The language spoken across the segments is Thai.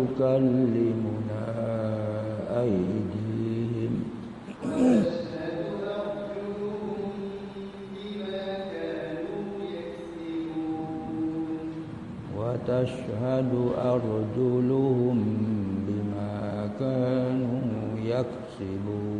تكلمنا أيديهم. وتشهد أرجلهم بما كانوا يكسبون.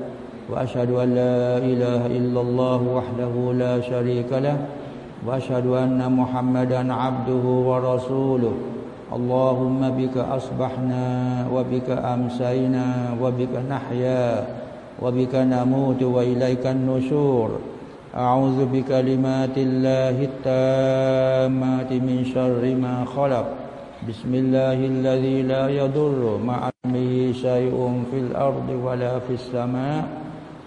وأشهد أن لا إله إلا الله وحده لا شريك له وأشهد أن محمدا عبده ورسوله. اللهم بك أصبحنا وبك أمسينا وبك نحيا وبك نموت وإليك النشور. أعوذ بكلمات الله التامات من شر ما خلق. بسم الله الذي لا يضر مع اسمه شيء في الأرض ولا في السماء.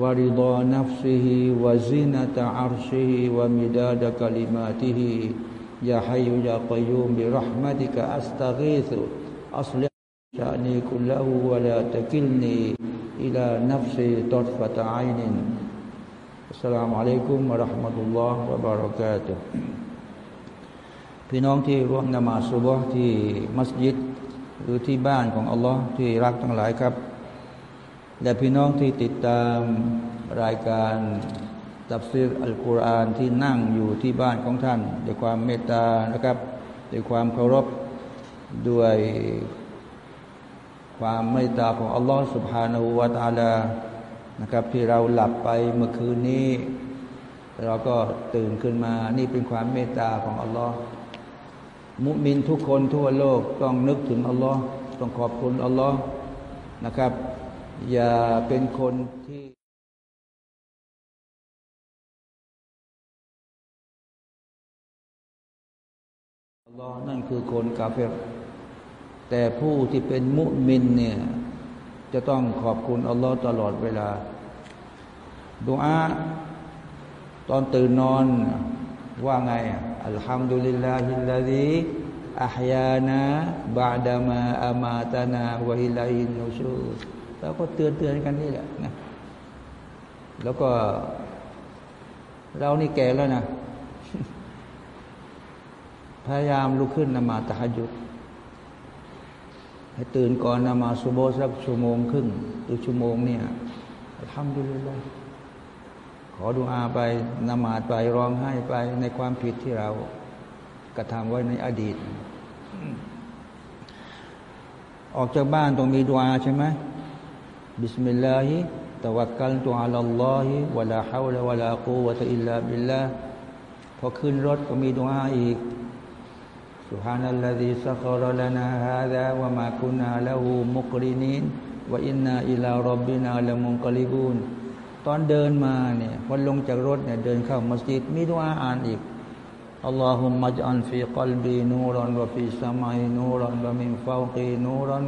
ورضا نفسه وزنة عرشه ومداد كلماته يا حي يا قيوم برحمتك أستغيث أصلح شأني كله ولا تكلني إلى نفسي طرفة عين السلام عليكم ورحمة الله وبركاته พี่น้องที่ร่วมนมาสุบฮ์ที่มัสยิด หรือที่บ้านของอัลลอฮ์ที่รักทั้งหลายครับ และพี่น้องที่ติดตามรายการตับซีรอัลกุรอานที่นั่งอยู่ที่บ้านของท่าน ด้วยความเมตตานะครับ ด้วยความเคารพด้วยความเมตตาของอัลลอฮฺสุบฮานาหูวาตาลานะครับ ที่เราหลับไปเมื่อคืนนี้ เราก็ตื่นขึ้นมานี่เป็นความเมตตาของอัลลอฮฺมุมินทุกคนทั่วโลกต้องนึกถึงอัลลอฮฺต้องขอบคุณอัลลอฮฺนะครับ อย่าเป็นคนที่อัลลอฮ์นั่นคือคนกาเฟรแต่ผู้ที่เป็นมุมินเนี่ยจะต้องขอบคุณอัลลอฮ์ตลอดเวลาดุอาตอนตื่นนอนว่าไงอัลฮัมดุลิลลาฮิลลาฮิอัฮยานะบาดามาอามาตานาวะฮิลัยฮินนูชู แล้วก็เตือนเตือนกันนี่แหละนะแล้วก็ เรานี่แก่แล้วนะพยายามลุกขึ้นนมาตะฮยุดให้ตื่นก่อนนมาสุโบสักชั่วโมงครึ่งหรือชั่วโมงเนี่ยทำดูเลยขอดูอาไปนมาดไปร้องไห้ไปในความผิดที่เรากระทำไว้ในอดีต ออกจากบ้านต้องมีดูอาใช่ไหม บิสมิลลาฮิตะวักกัลตุอัลลอฮิวะลาฮาวละวะลากูวะตะอิลลาบิลลาพอขึ้นรถก็มีดูอาอีก سبحان الذي سخر لنا هذا وما كنا له مقرنين وإنا إلى ربنا لمنقلبون ตอนเดินมาเนี่ยวันลงจากรถเนี่ยเดินเข้ามัสยิดมีดุอาอ่านอีก اللهم اجعل في قلبي نورا وفي سمعي نورا ومن فوقي نورا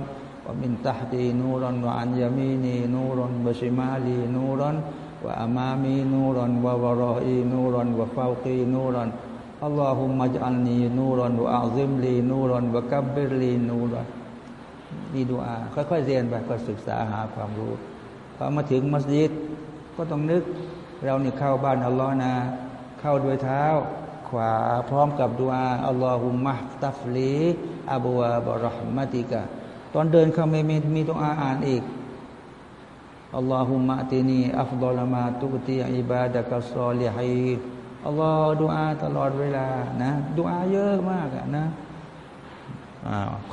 ومن تحتي نورا وعن يميني نورا وشمالي نورا وأمامي نورا وورائي نورا وفوقي نورا اللهم اجعلني نورا وأعظم لي نورا وكبر لي نورا นี่ดูอาค่อยๆเรียนไปก็ศึกษาหาความรู้พอมาถึงมัสยิด ก็ต้องนึก เรานี่เข้าบ้านอัลลอฮ์นะ เข้าด้วยเท้า ขวาพร้อมกับดูอาอัลลอฮุมะตัฟลีอับูวาบรหมัติกะ ตอนเดินเข้าไม่มีมีต้องอ่านอีกاللهم آتني أفضل ما تؤتي عبادك الصالحينีอัลลอฮ์ดูอาตลอดเวลานะดูอาเยอะมากนะ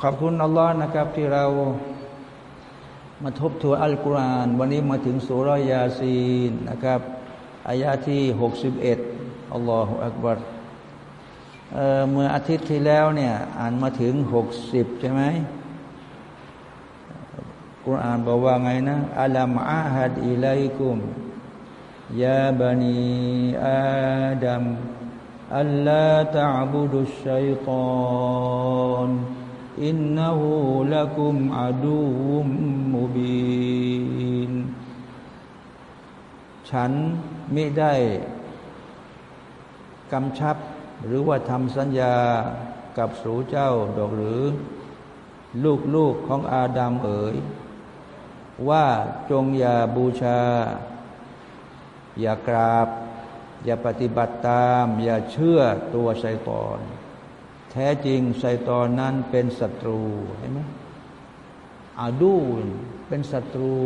ขอบคุณอัลลอฮ์นะครับ ที่เรามาทบทวนอัลกุรอานวันนี้มาถึงสุรยาซีนนะครับอายาที่หกสิบเอ็ดอัลลอฮฺอักบัรเเมื่ออาทิตย์ที่แล้วเนี่ย อ่านมาถึงหกสิบใช่ไหม กุรอานบอกว่าไงนะอัลัมอาฮัดอิลัยกุมยาบานีอาดัมอัลลาตะบุดุชัยตอนอินนหูละกุมอาดูมุบินฉันไม่ได้กำชับ หรือว่าทำสัญญากับสูเจ้าดอกหรือ ลูกๆของอาดัมเอ๋ย ว่าจงอย่าบูชา อย่ากราบ อย่าปฏิบัติตาม อย่าเชื่อตัวไซตอน แท้จริงไซตอนนั้นเป็นศัตรูเห็นไหมอาดูนเป็นศัตรู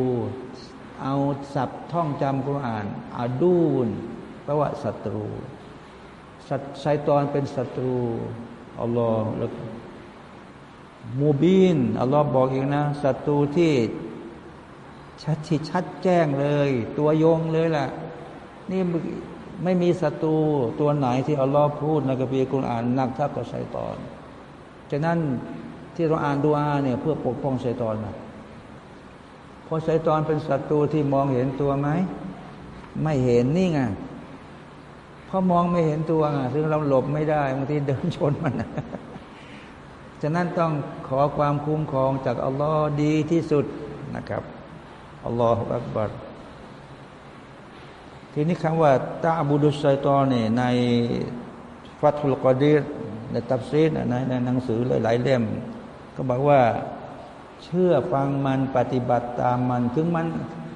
เอาศัพท์ท่องจำกุรอ่านอาดูนแปลว่าศัตรูไซตอนเป็นศัตรูอัลลอฮ์แล้วมูบินอัลลอฮ์บอกอีกนะศัตรูที่ ชัดชัดแจ้งเลย ตัวยงเลยล่ะ นี่ไม่มีศัตรูตัวไหนที่อัลลอฮ์พูดในกัมภีร์กุรอานนักทับกับไซตอนฉะนั้นที่เราอ่านดูอาเนี่ยเพื่อปกป้องไซตอนนะเพราะไซตอนเป็นศัตรูที่มองเห็นตัวไหมไม่เห็นนี่ไงพราะมองไม่เห็นตัวไงซึ่งเราหลบไม่ได้บางทีเดินชนมันฉะนั้นต้องขอความคุ้มครองจากอัลลอฮ์ดีที่สุดนะครับ อัลลอฮฺอักบัรทีนี้คำว่าตาบูดุสไซตอนเนี่ยในฟัตุลกอดีรในตับซีดในในหนังสือหลายๆเล่ม ก็บอกว่าเชื่อฟังมันปฏิบัติตามมันถึงมัน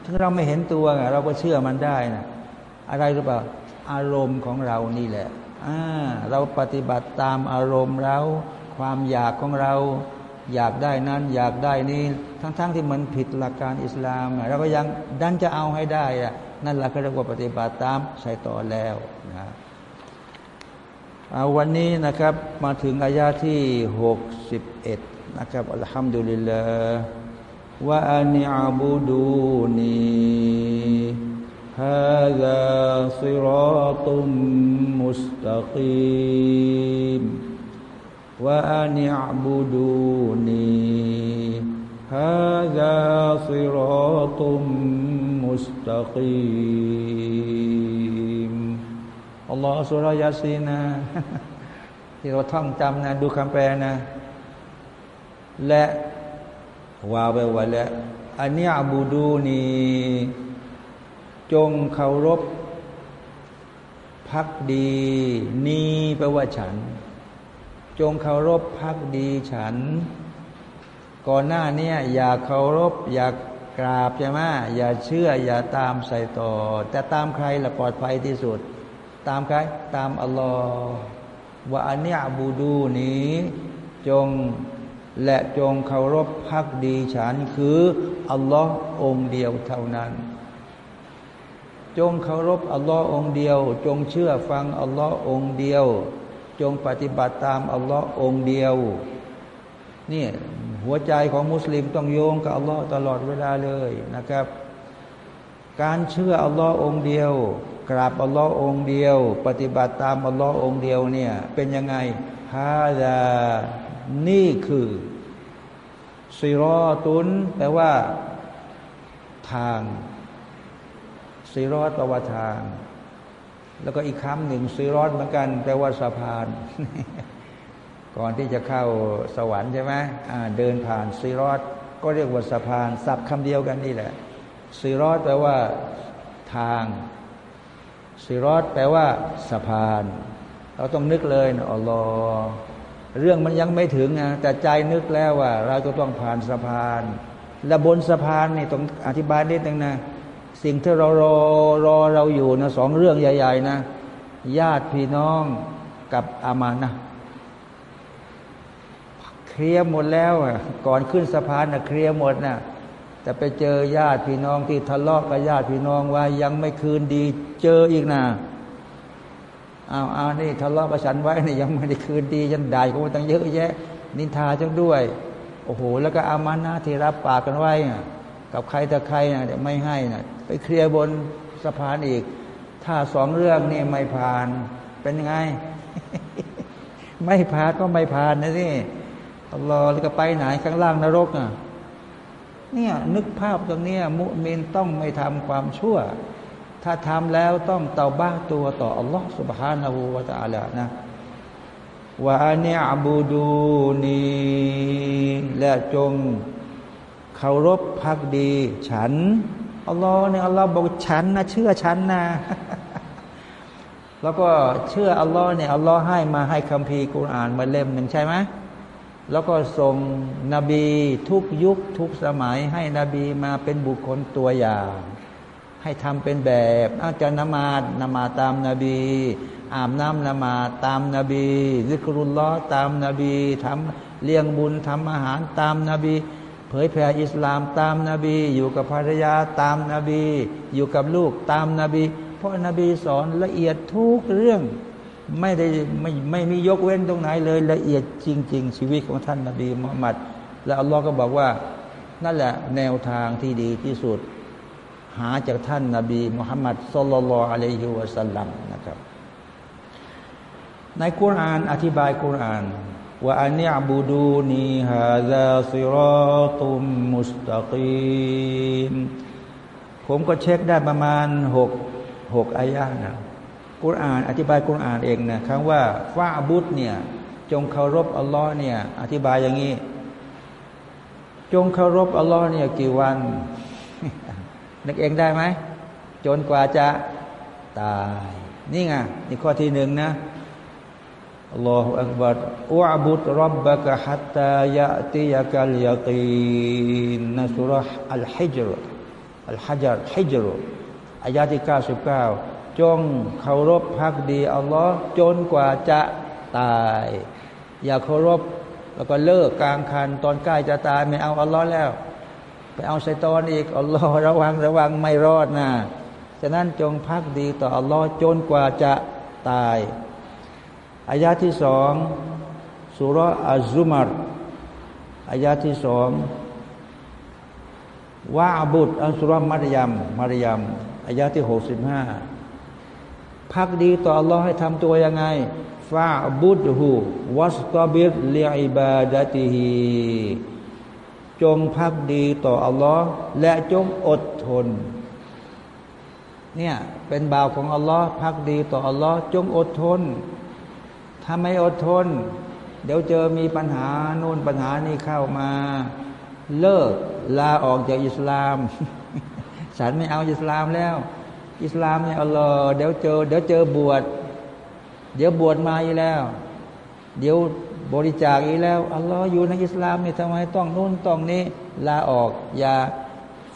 ถึงเราไม่เห็นตัวเราก็เชื่อมันได้นะอะไรหรือเปล่าอารมณ์ของเรานี่แหละเราปฏิบัติตามอารมณ์เรา ความอยากของเรา อยากได้นั้น อยากได้นี้ ทั้งๆทที่มันผิดหลักการอิสลามเราก็ยังดันจะเอาให้ได้อะนั่นแหละก็เรียกว่าปฏิบัติตามใช้ต่อแล้วนะเอาวันนี้นะครับมาถึงอายาที่หกสิบเอ็ดนะครับอัลฮัมดุลิลลาห์ว่าอันิอาบูดูนี ว่านิยบูดูนีฮาซาซิรอตุมมุสตะกีมอัลลอฮฺสุรยาซีนะที่เราท่องจำนะ ดูคำแปลนะ และวาไปว่าและอันนี้อบูดูนีจงเคารพพักดี นีแปลว่าฉัน จงเคารพพักดีฉัน ก่อนหน้านี้อย่าเคารพ อย่ากราบใช่ไหมอย่าเชื่อ อย่าตามใส่ต่อ แต่ตามใครละปลอดภัยที่สุด ตามใคร ตามอัลลอฮ์ว่าอันนี้บูดูนี้ จงและจงเคารพพักดีฉันคืออัลลอฮ์องเดียวเท่านั้น จงเคารพอัลลอฮ์องเดียว จงเชื่อฟังอัลลอฮ์องเดียว จงปฏิบัติตามอัลลอฮ์องเดียวนี่หัวใจของมุสลิมต้องโยงกับอัลลอฮ์ตลอดเวลาเลยนะครับ การเชื่ออัลลอฮ์องเดียว กราบอัลลอฮ์องเดียว ปฏิบัติตามอัลลอฮ์องเดียวเนี่ยเป็นยังไงฮาดานี่คือซิรอตุนแปลว่าทางซิรอตแปลว่าทาง แล้วก็อีกคำหนึ่งซิรอตเหมือนกันแปลว่าสะพาน ก่อนที่จะเข้าสวรรค์ใช่ไหมอ่าเดินผ่านซีรอตก็เรียกว่าสะพานสับคำเดียวกันนี่แหละซีรอตแปลว่าทางซีรอตแปลว่าสะพาน เราต้องนึกเลยนะอัลลอฮ์เรื่องมันยังไม่ถึงนะแต่ใจนึกแล้วว่า เราจะต้องผ่านสะพาน และบนสะพานนี่ต้องอธิบายนิดนึงนะ สิ่งที่เรารอรอเราอยู่นะสองเรื่องใหญ่ ๆ นะ ญาติพี่น้องกับอามานะเคลียร์หมดแล้วอะก่อนขึ้นสะพานนะเคลียร์หมดนะแต่ไปเจอญาติพี่น้องที่ทะเลาะกับญาติพี่น้องว่ายังไม่คืนดีเจออีกนะเอาวอ้านี่ทะเลาะกับฉันไว้นี่ยังไม่ได้คืนดีฉันด่าเขาตั้งเยอะแยะ นินทาจังด้วย โอ้โห แล้วก็อามานะที่รับปากกันไว้อะกับใครแต่ใครนะเดี๋ยวไม่ให้นะ ไปเคลียร์บนสะพานอีก ถ้าสองเรื่องนี่ไม่ผ่าน เป็นไง ไม่ผ่านก็ไม่ผ่านนะสิรอแล้วก็ไปไหนข้างล่างนรกอะเนี่ยนึกภาพตรงนี้มุมินต้องไม่ทำความชั่ว ถ้าทำแล้วต้องเตาบ้าตัวต่ออัลลอฮ์สุบฮานาหูวาตาละนะว่าอันี่ยอบูดูนีและจงเคารพพักดี ฉัน อัลลอฮ์เนี่ยอัลลอฮ์บอกฉันนะเชื่อฉันนะ แล้วก็เชื่ออัลลอฮ์เนี่ยอัลลอฮ์ให้มาให้คัมภีร์กุรอานมาเล่มหนึ่งใช่ไหมแล้วก็ส่งนบีทุกยุคทุกสมัย ให้นบีมาเป็นบุคคลตัวอย่าง ให้ทำเป็นแบบอาจารย์นมาดนมาตามนบีอาบน้ำนมาตามนบีซิกรุลลอตามนบีทำเลี้ยงบุญทำอาหารตามนบี เผยแผ่อิสลามตามนาบี อยู่กับภรรยาตามนาบี อยู่กับลูกตามนาบี เพราะนบีสอนละเอียดทุกเรื่อง ไม่ได้ไม่ไม่มียกเว้นตรงไหนเลยละเอียดจริง ๆ ชีวิตของท่านนาบีมุฮัมมัด และอัลลอฮ์ก็บอกว่า นั่นแหละแนวทางที่ดีที่สุด หาจากท่านนาบีมุฮัมมัดสุลลัลอะลัยฮิวะสัลลัมนะครับ ในกุรานอธิบายกุราน ว่าอันนี้อบูดูนีฮาซาซิรอตุมมุสตะกีมผมก็เช็คได้ประมาณหกหกอายะนะกุรอานอธิบายกุรอานเองนะคำว่าฟาบุตเนี่ยจงเคารพอัลลอฮ์เนี่ยอธิบายอย่างนี้ จงเคารพอัลลอฮ์เนี่ยกี่วัน นึกเองได้ไหมจนกว่าจะตาย นี่ไงนี่ข้อที่หนึ่งนะ อัลลอฮฺอักบัรอุบุดรับบะกะฮัตตายะติยะกัลยากีนนะสุรษอัลฮิจรอัลฮัจรฮิจรอายาที่เก้าสิบเก้าจงเคารพพักดีอัลลอฮ์จนกว่าจะตาย อย่าเคารพแล้วก็เลิกกลางคันตอนใกล้จะตายไม่เอาอัลลอฮ์แล้ว ไปเอาไซตอนอีกอัลลอฮ์ระวังระวังไม่รอดนะฉะนั้นจงพักดีต่ออัลลอฮ์จนกว่าจะตาย อายาที่สองสุรอัลซุมารอายาที่สองว่าบุตรอัลสุรมารยมมารยมอายาที่หกสิบห้าพักดีต่ออัลลอฮ์ให้ทำตัวยังไงฟาบุดหูวัสตบิรเลียอิบาดะติฮีจงพักดีต่ออัลลอฮ์และจงอดทน เนี่ยเป็นบ่าวของอัลลอฮ์พักดีต่ออัลลอฮ์จงอดทน ถ้าไม่อดทน เดี๋ยวเจอมีปัญหาโน่นปัญหานี้เข้ามา เลิกลาออกจากอิสลาม ฉันไม่เอาอิสลามแล้ว อิสลามเนี่ยอัลลอฮ์เดี๋ยวเจอ เดี๋ยวเจอบวช เดี๋ยวบวชมาอีกแล้ว เดี๋ยวบริจาคอีกแล้วอัลลอฮ์อยู่ในอิสลามนี่ทำไมต้องนู่นต้องนี้ ลาออกอย่า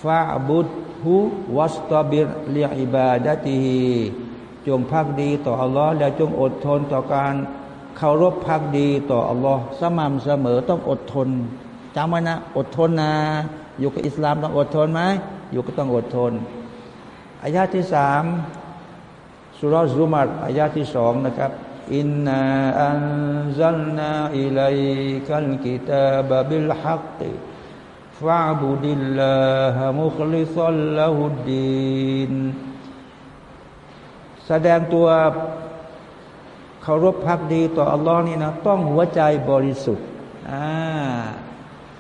ฟาบุตหูวัสตบิรเลียอิบาดะตีจงพักดีต่ออัลลอฮ์และจงอดทนต่อการ เคารพภักดีต่ออัลลอฮ์สม่ำเสมอต้องอดทนจำไว้นะ อดทนนะ อยู่กับอิสลามต้องอดทนไหมอยู่ก็ต้องอดทนอายาที่สามซูเราะฮฺซุมัรอายาที่สองนะครับإنا أنزلنا إليك الكتاب بالحق فاعبد الله مخلصا له الدينแสดงตัว เคารพพักดีต่ออัลลอฮ์นี่นะต้องหัวใจบริสุทธิ์อ่า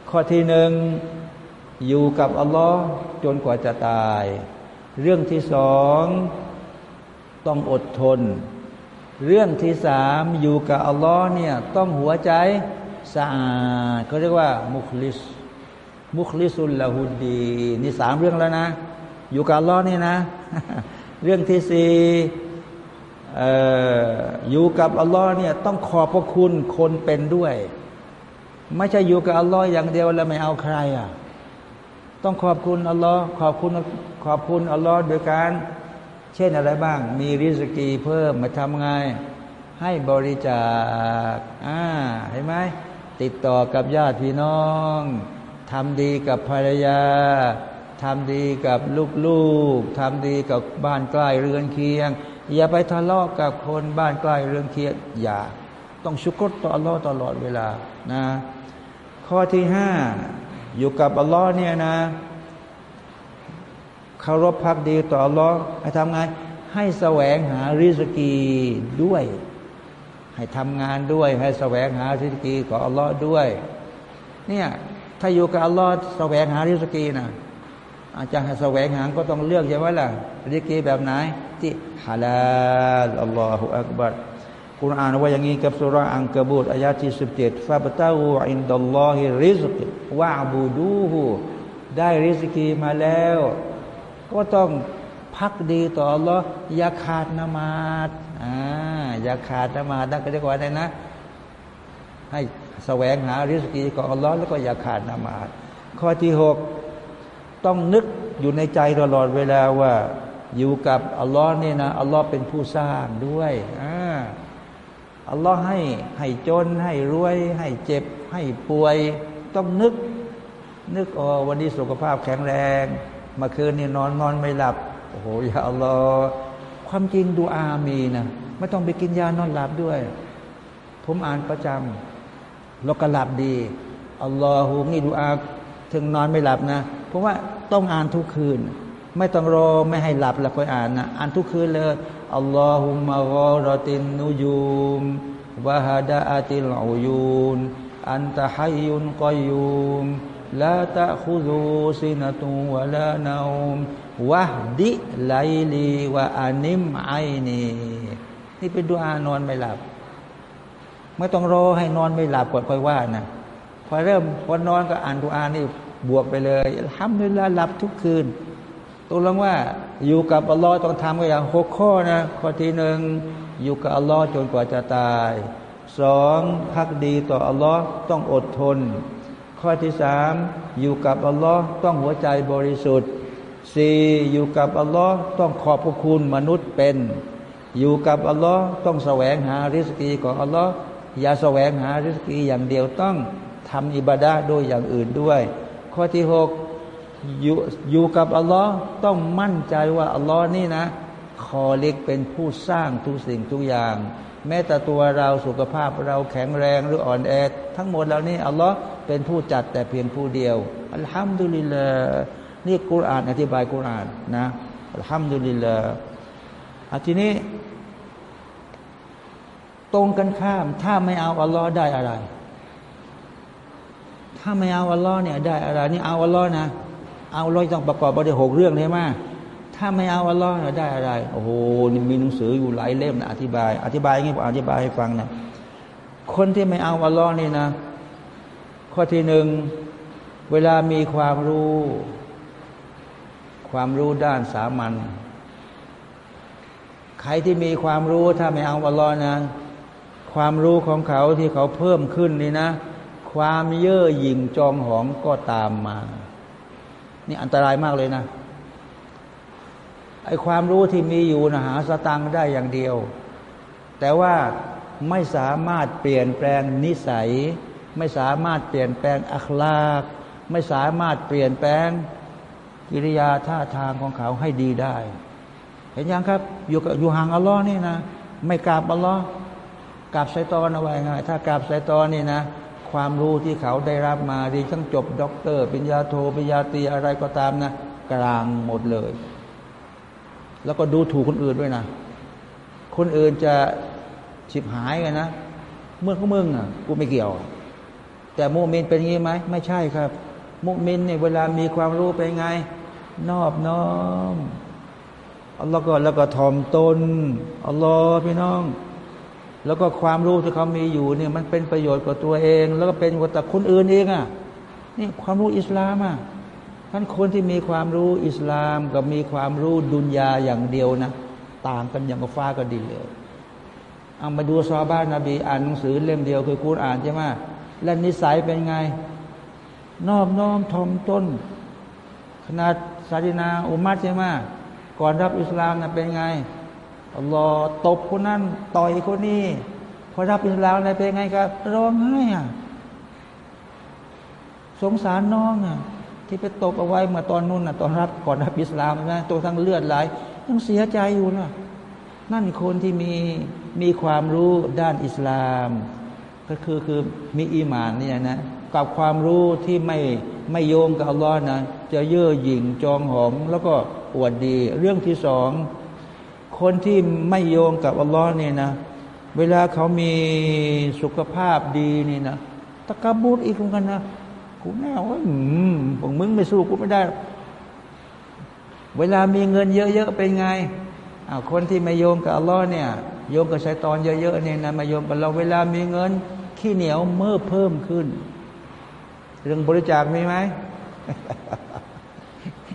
ข้อที่หนึ่งอยู่กับอัลลอฮ์จนกว่าจะตาย เรื่องที่สองต้องอดทน เรื่องที่สามอยู่กับอัลลอฮ์เนี่ยต้องหัวใจสะอาดเขาเรียกว่า มุคลิส มุคลิสุลละหุดดีนี่สามเรื่องแล้วนะ อยู่กับอัลลอฮ์นี่นะ เรื่องที่สี่ อยู่กับอัลลอฮ์เนี่ยต้องขอบพระคุณคนเป็นด้วย ไม่ใช่อยู่กับอัลลอฮ์อย่างเดียวแล้วไม่เอาใครอะต้องขอบคุณอัลลอฮ์ขอบคุณขอบคุณอัลลอฮ์โดยการ เช่นอะไรบ้าง มีริสกีเพิ่มมาทำไงให้บริจาคอ่าเห็นไหมติดต่อกับญาติพี่น้องทำดีกับภรรยาทำดีกับลูกๆทำดีกับบ้านใกล้เรือนเคียง อย่าไปทะเลาะกับคนบ้านใกล้เรื่อนเคียงอย่า ต้องชุกรต่ออัลลอฮ์ตลอดเวลานะข้อที่ห้าอยู่กับอัลลอฮ์เนี่ยนะเคารพพักดีต่ออัลลอฮ์ให้ทำไงให้แสวงหาริสกีด้วย ให้ทำงานด้วย ให้แสวงหาริสกีของอัลลอฮ์ด้วย เนี่ยถ้าอยู่กับอัลลอฮ์แสวงหาริสกีนะอาจจะให้แสวงหาก็ต้องเลือกใช่ไหมล่ะริสกีแบบไหน ที่ฮาลาลอัลลอฮฺอักบัรกุรอานว่าอย่างนี้กับสุราอังกบูตอายาที่สิบเจ็ดฟาบตาหูอินดัลลอฮิริสกวะบูดูฮูได้ริสกีมาแล้ว ก็ต้องพักดีต่ออัลลอฮ์อย่าขาดนมาดอ่าอย่าขาดนมาดนั่นก็เรียกว่าอะไรนะ ให้แสวงหาริสกีของอัลลอฮ์แล้วก็อย่าขาดนมาดข้อที่หกต้องนึกอยู่ในใจตลอดเวลาว่า อยู่กับอัลลอฮ์นี่นะอัลลอฮ์เป็นผู้สร้างด้วยอ่าอัลลอฮ์ให้ให้จนให้รวย ให้เจ็บ ให้ป่วย ต้องนึก นึกอ๋อวันนี้สุขภาพแข็งแรงเมื่อคืนนี่นอนนอนไม่หลับโอ้โหอย่าอัลลอฮ์ความจริงดูอามีนะไม่ต้องไปกินยานอนหลับด้วย ผมอ่านประจำแล้วก็หลับดีอัลลอฮฺนี่ดูอาถึงนอนไม่หลับนะ เพราะว่าต้องอ่านทุกคืน ไม่ต้องรอไม่ให้หลับแล้วค่อยอ่านนะอ่านทุกคืนเลยอัลลอฮุมะกอรตินนุยูมวะฮาดาอาติลอุยูนอันตะฮัยยุนกอยูมลาตะคุซูซินตุวะลานาอุมวะดิไลลีวะอานิมไอนีนี่เป็นดูอานอนไม่หลับ ไม่ต้องรอให้นอนไม่หลับก่อนค่อยว่านะพอเริ่มพอนอนก็อ่านดูอานี่บวกไปเลยทำเวลาหลับทุกคืน ตกลงว่าอยู่กับอัลลอฮ์ต้องทำกันอย่างหกข้อนะ ข้อที่หนึ่งอยู่กับอัลลอฮ์จนกว่าจะตายสองพักดีต่ออัลลอฮ์ต้องอดทน ข้อที่สามอยู่กับอัลลอฮ์ต้องหัวใจบริสุทธิ์สี่อยู่กับอัลลอฮ์ต้องขอบพระคุณมนุษย์เป็น อยู่กับอัลลอฮ์ต้องแสวงหาริสกีของอัลลอฮ์อย่าแสวงหาริสกีอย่างเดียวต้องทำอิบาดาด้วยอย่างอื่นด้วย ข้อที่หก อยู่อยู่กับอัลลอฮ์ต้องมั่นใจว่าอัลลอฮ์นี่นะคอเล็กเป็นผู้สร้างทุกสิ่งทุกอย่าง แม้แต่ตัวเราสุขภาพเราแข็งแรงหรืออ่อนแอ ทั้งหมดเหล่านี้อัลลอฮ์เป็นผู้จัดแต่เพียงผู้เดียว อัลฮัมดุลิลลาห์นี่กุรอานอธิบายกุรอานนะอัลฮัมดุลิลลาห์อาทีนี้ ตรงกันข้าม ถ้าไม่เอาอัลลอฮ์ได้อะไร ถ้าไม่เอาอัลลอฮ์เนี่ยได้อะไรนี่เอาอัลลอฮ์นะ เอาอัลอฮ์ต้องประกอบไปด้วยหกเรื่องใช่ไหมถ้าไม่เอาอัลลอฮ์ได้อะไร โอ้โหนี่มีหนังสืออยู่หลายเล่มนะอธิบาย อธิบายงี้ผมอธิบายให้ฟังนะคนที่ไม่เอาอัลลอฮ์นี่นะ ข้อที่หนึ่งเวลามีความรู้ ความรู้ด้านสามัญใครที่มีความรู้ถ้าไม่เอาอัลลอฮ์นะความรู้ของเขาที่เขาเพิ่มขึ้นนี่นะ ความเย่อหยิ่งจองหองก็ตามมา นี่อันตรายมากเลยนะไอความรู้ที่มีอยู่นะหาสตังได้อย่างเดียว แต่ว่าไม่สามารถเปลี่ยนแปลงนิสัย ไม่สามารถเปลี่ยนแปลงอัคลากไม่สามารถเปลี่ยนแปลงกิริยาท่าทางของเขาให้ดีได้ เห็นยังครับอยู่กับอยู่ห่างอัลลอฮ์นี่นะ ไม่กราบอัลลอฮ์กราบไซตอนเอาไว้ไงถ้ากราบไซตอนนี่นะ ความรู้ที่เขาได้รับมาดีทั้งจบด็อกเตอร์ปริญญาโทปริญญาตรีอะไรก็ตามนะ กร่างหมดเลย แล้วก็ดูถูกคนอื่นด้วยนะ คนอื่นจะชิบหายกันนะเรื่องของมึงอะกูไม่เกี่ยว แต่มุมินเป็นงี้ไหมไม่ใช่ครับ มุมินเนี่ยเวลามีความรู้เป็นไง นอบน้อมอัลลอฮ์ก็แล้วก็ทอมตนอัลลอฮ์พี่น้อง แล้วก็ความรู้ที่เขามีอยู่เนี่ยมันเป็นประโยชน์กับตัวเอง แล้วก็เป็นกับคนอื่นเองอะนี่ความรู้อิสลามอะท่านคนที่มีความรู้อิสลามกับมีความรู้ดุนยาอย่างเดียวนะต่างกันอย่างกับฟ้ากับดินเลยเอามาดูซอบ้านนบีอ่านหนังสือเล่มเดียวคือคูรอ่านใช่ไหมและนิสัยเป็นไง นอบน้อมทอมต้น ขนาดซาดินาอุมัดใช่ไหมก่อนรับอิสลามนะเป็นไง อัลลอฮ์ตบคนนั้นต่อยคนนี้พอรับอิสลามนะเป็นไงครับ ร้องไห้อะสงสารน้องอะที่ไปตบเอาไว้เมื่อตอนนู้นน่ะตอนรับก่อนรับอิสลามนะตัวทั้งเลือดไหลยังเสียใจอยู่นะนั่นคนที่มีมีความรู้ด้านอิสลาม ก็คือคือมีอีหมานเนี่ยนะกับความรู้ที่ไม่ไม่โยงกับอัลลอฮ์นะจะเย่อหยิ่งจองหองแล้วก็อวดดี เรื่องที่สอง คนที่ไม่โยงกับอัลลอฮ์เนี่ยนะ เวลาเขามีสุขภาพดีนี่นะตะกบบูดอีกเหมือนกันนะกูแน่ว่าอืมพวกมึงไม่สู้กูไม่ได้ เวลามีเงินเยอะๆเป็นไงอาคนที่ไม่โยงกับอัลลอฮ์เนี่ยโยงกับชัยตอนเยอะๆเนี่ยนะมาโยงกับเราเวลามีเงิน ขี้เหนียวเมื่อเพิ่มขึ้น เรื่องบริจาคมีไหม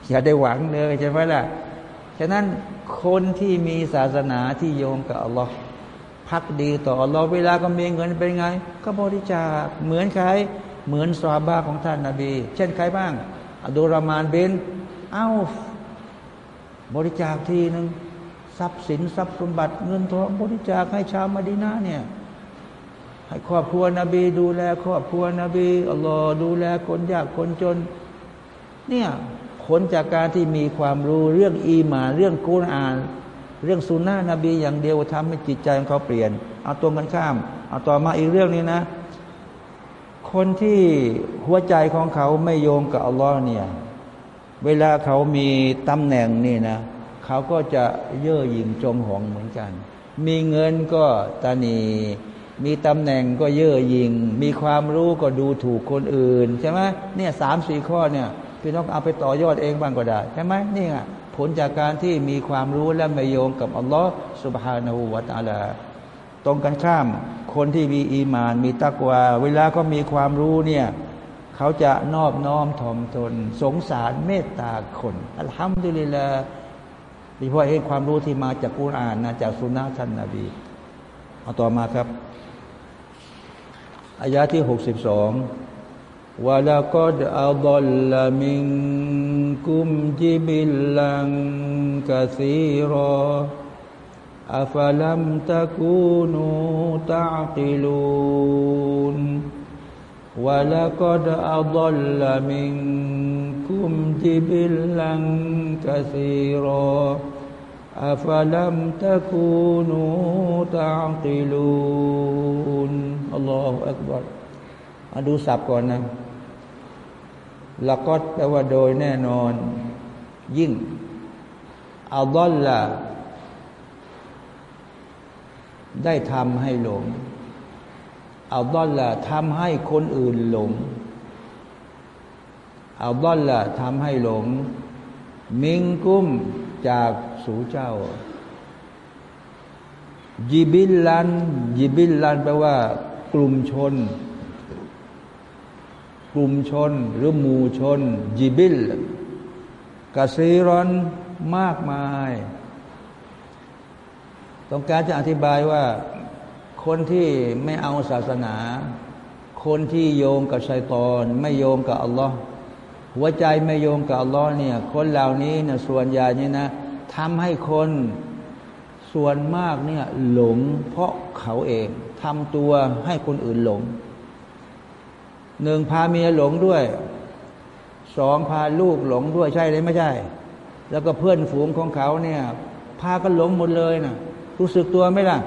อย่าได้หวังเลยใช่ไหมล่ะ ฉะนั้นคนที่มีศาสนาที่โยงกับอัลลอฮ์พักดีต่ออัลลอฮ์เวลาก็มีเงินเป็นไง ก็บริจาคเหมือนใครเหมือนซาบาของท่านนาบี เช่นใครบ้างอัดุลรามานบินเอาบริจาคทีหนึ่งทรัพย์สินทรัพย์สมบัติเงินทองบริจาคให้ชาวมดีนาเนี่ยให้ครอบครัวนบี ดูแลครอบครัวนบีอัลลอฮ์ดูแลคนยากคนจน เนี่ย ผลจากการที่มีความรู้เรื่องอีหมาเรื่องกุรอาน เรื่องสุนนะนบีอย่างเดียวทำให้จิตใจของเขาเปลี่ยน เอาตรงกันข้าม เอาต่อมาอีกเรื่องนี้นะ คนที่หัวใจของเขาไม่โยงกับอัลลอฮ์เนี่ยเวลาเขามีตำแหน่งนี่นะเขาก็จะเย่อหยิ่งจงหองเหมือนกัน มีเงินก็ตานีมีตำแหน่งก็เย่อหยิ่งมีความรู้ก็ดูถูกคนอื่นใช่ไหมเนี่ยสามสี่ข้อเนี่ย พี่น้องเอาไปต่อยอดเองบ้างก็ได้ใช่ไหมนี่ไงผลจากการที่มีความรู้และไม่โยงกับอัลลอฮ์สุบฮานาหูวาตาลาตรงกันข้าม คนที่มีอีมาน มีตักวา เวลาก็มีความรู้เนี่ยเขาจะนอบน้อมถ่อมตน สงสารเมตตาคนอัลฮัมดุลิลลาห์โดยเฉพาะเองความรู้ที่มาจากกุรอานนะจากสุนนะท่านนาบีเอาต่อมาครับอายะที่หกสิบสอง ولقد أضل منكم جبلا كثيرا أفلم تكونوا تعقلون ولقد أضل منكم جبلا كثيرا أفلم تكونوا تعقلون الله أكبر มาดูสับก่อนนะ ละก็แปลว่าโดยแน่นอน ยิ่งอัลลอฮ์ละได้ทำให้หลงอัลลอฮ์ละทำให้คนอื่นหลงอัลลอฮ์ละทำให้หลง มิงกุ้มจากสู่เจ้ายิบิลลันยิบิลลันแปลว่ากลุ่มชน กลุ่มชน หรือหมู่ชนยิบิลกาซีรอนมากมาย ต้องการจะอธิบายว่า คนที่ไม่เอาศาสนา คนที่โยงกับชัยตอน ไม่โยงกับอัลลอฮ์หัวใจไม่โยงกับอัลลอฮ์เนี่ย คนเหล่านี้เนี่ยส่วนใหญ่นี่นะทำให้คนส่วนมากเนี่ยหลงเพราะเขาเองทำตัวให้คนอื่นหลง หนึ่งพาเมียหลงด้วยสองพาลูกหลงด้วยใช่หรือไม่ใช่ แล้วก็เพื่อนฝูงของเขาเนี่ย พากันหลงหมดเลยนะรู้สึกตัวไหมล่ะ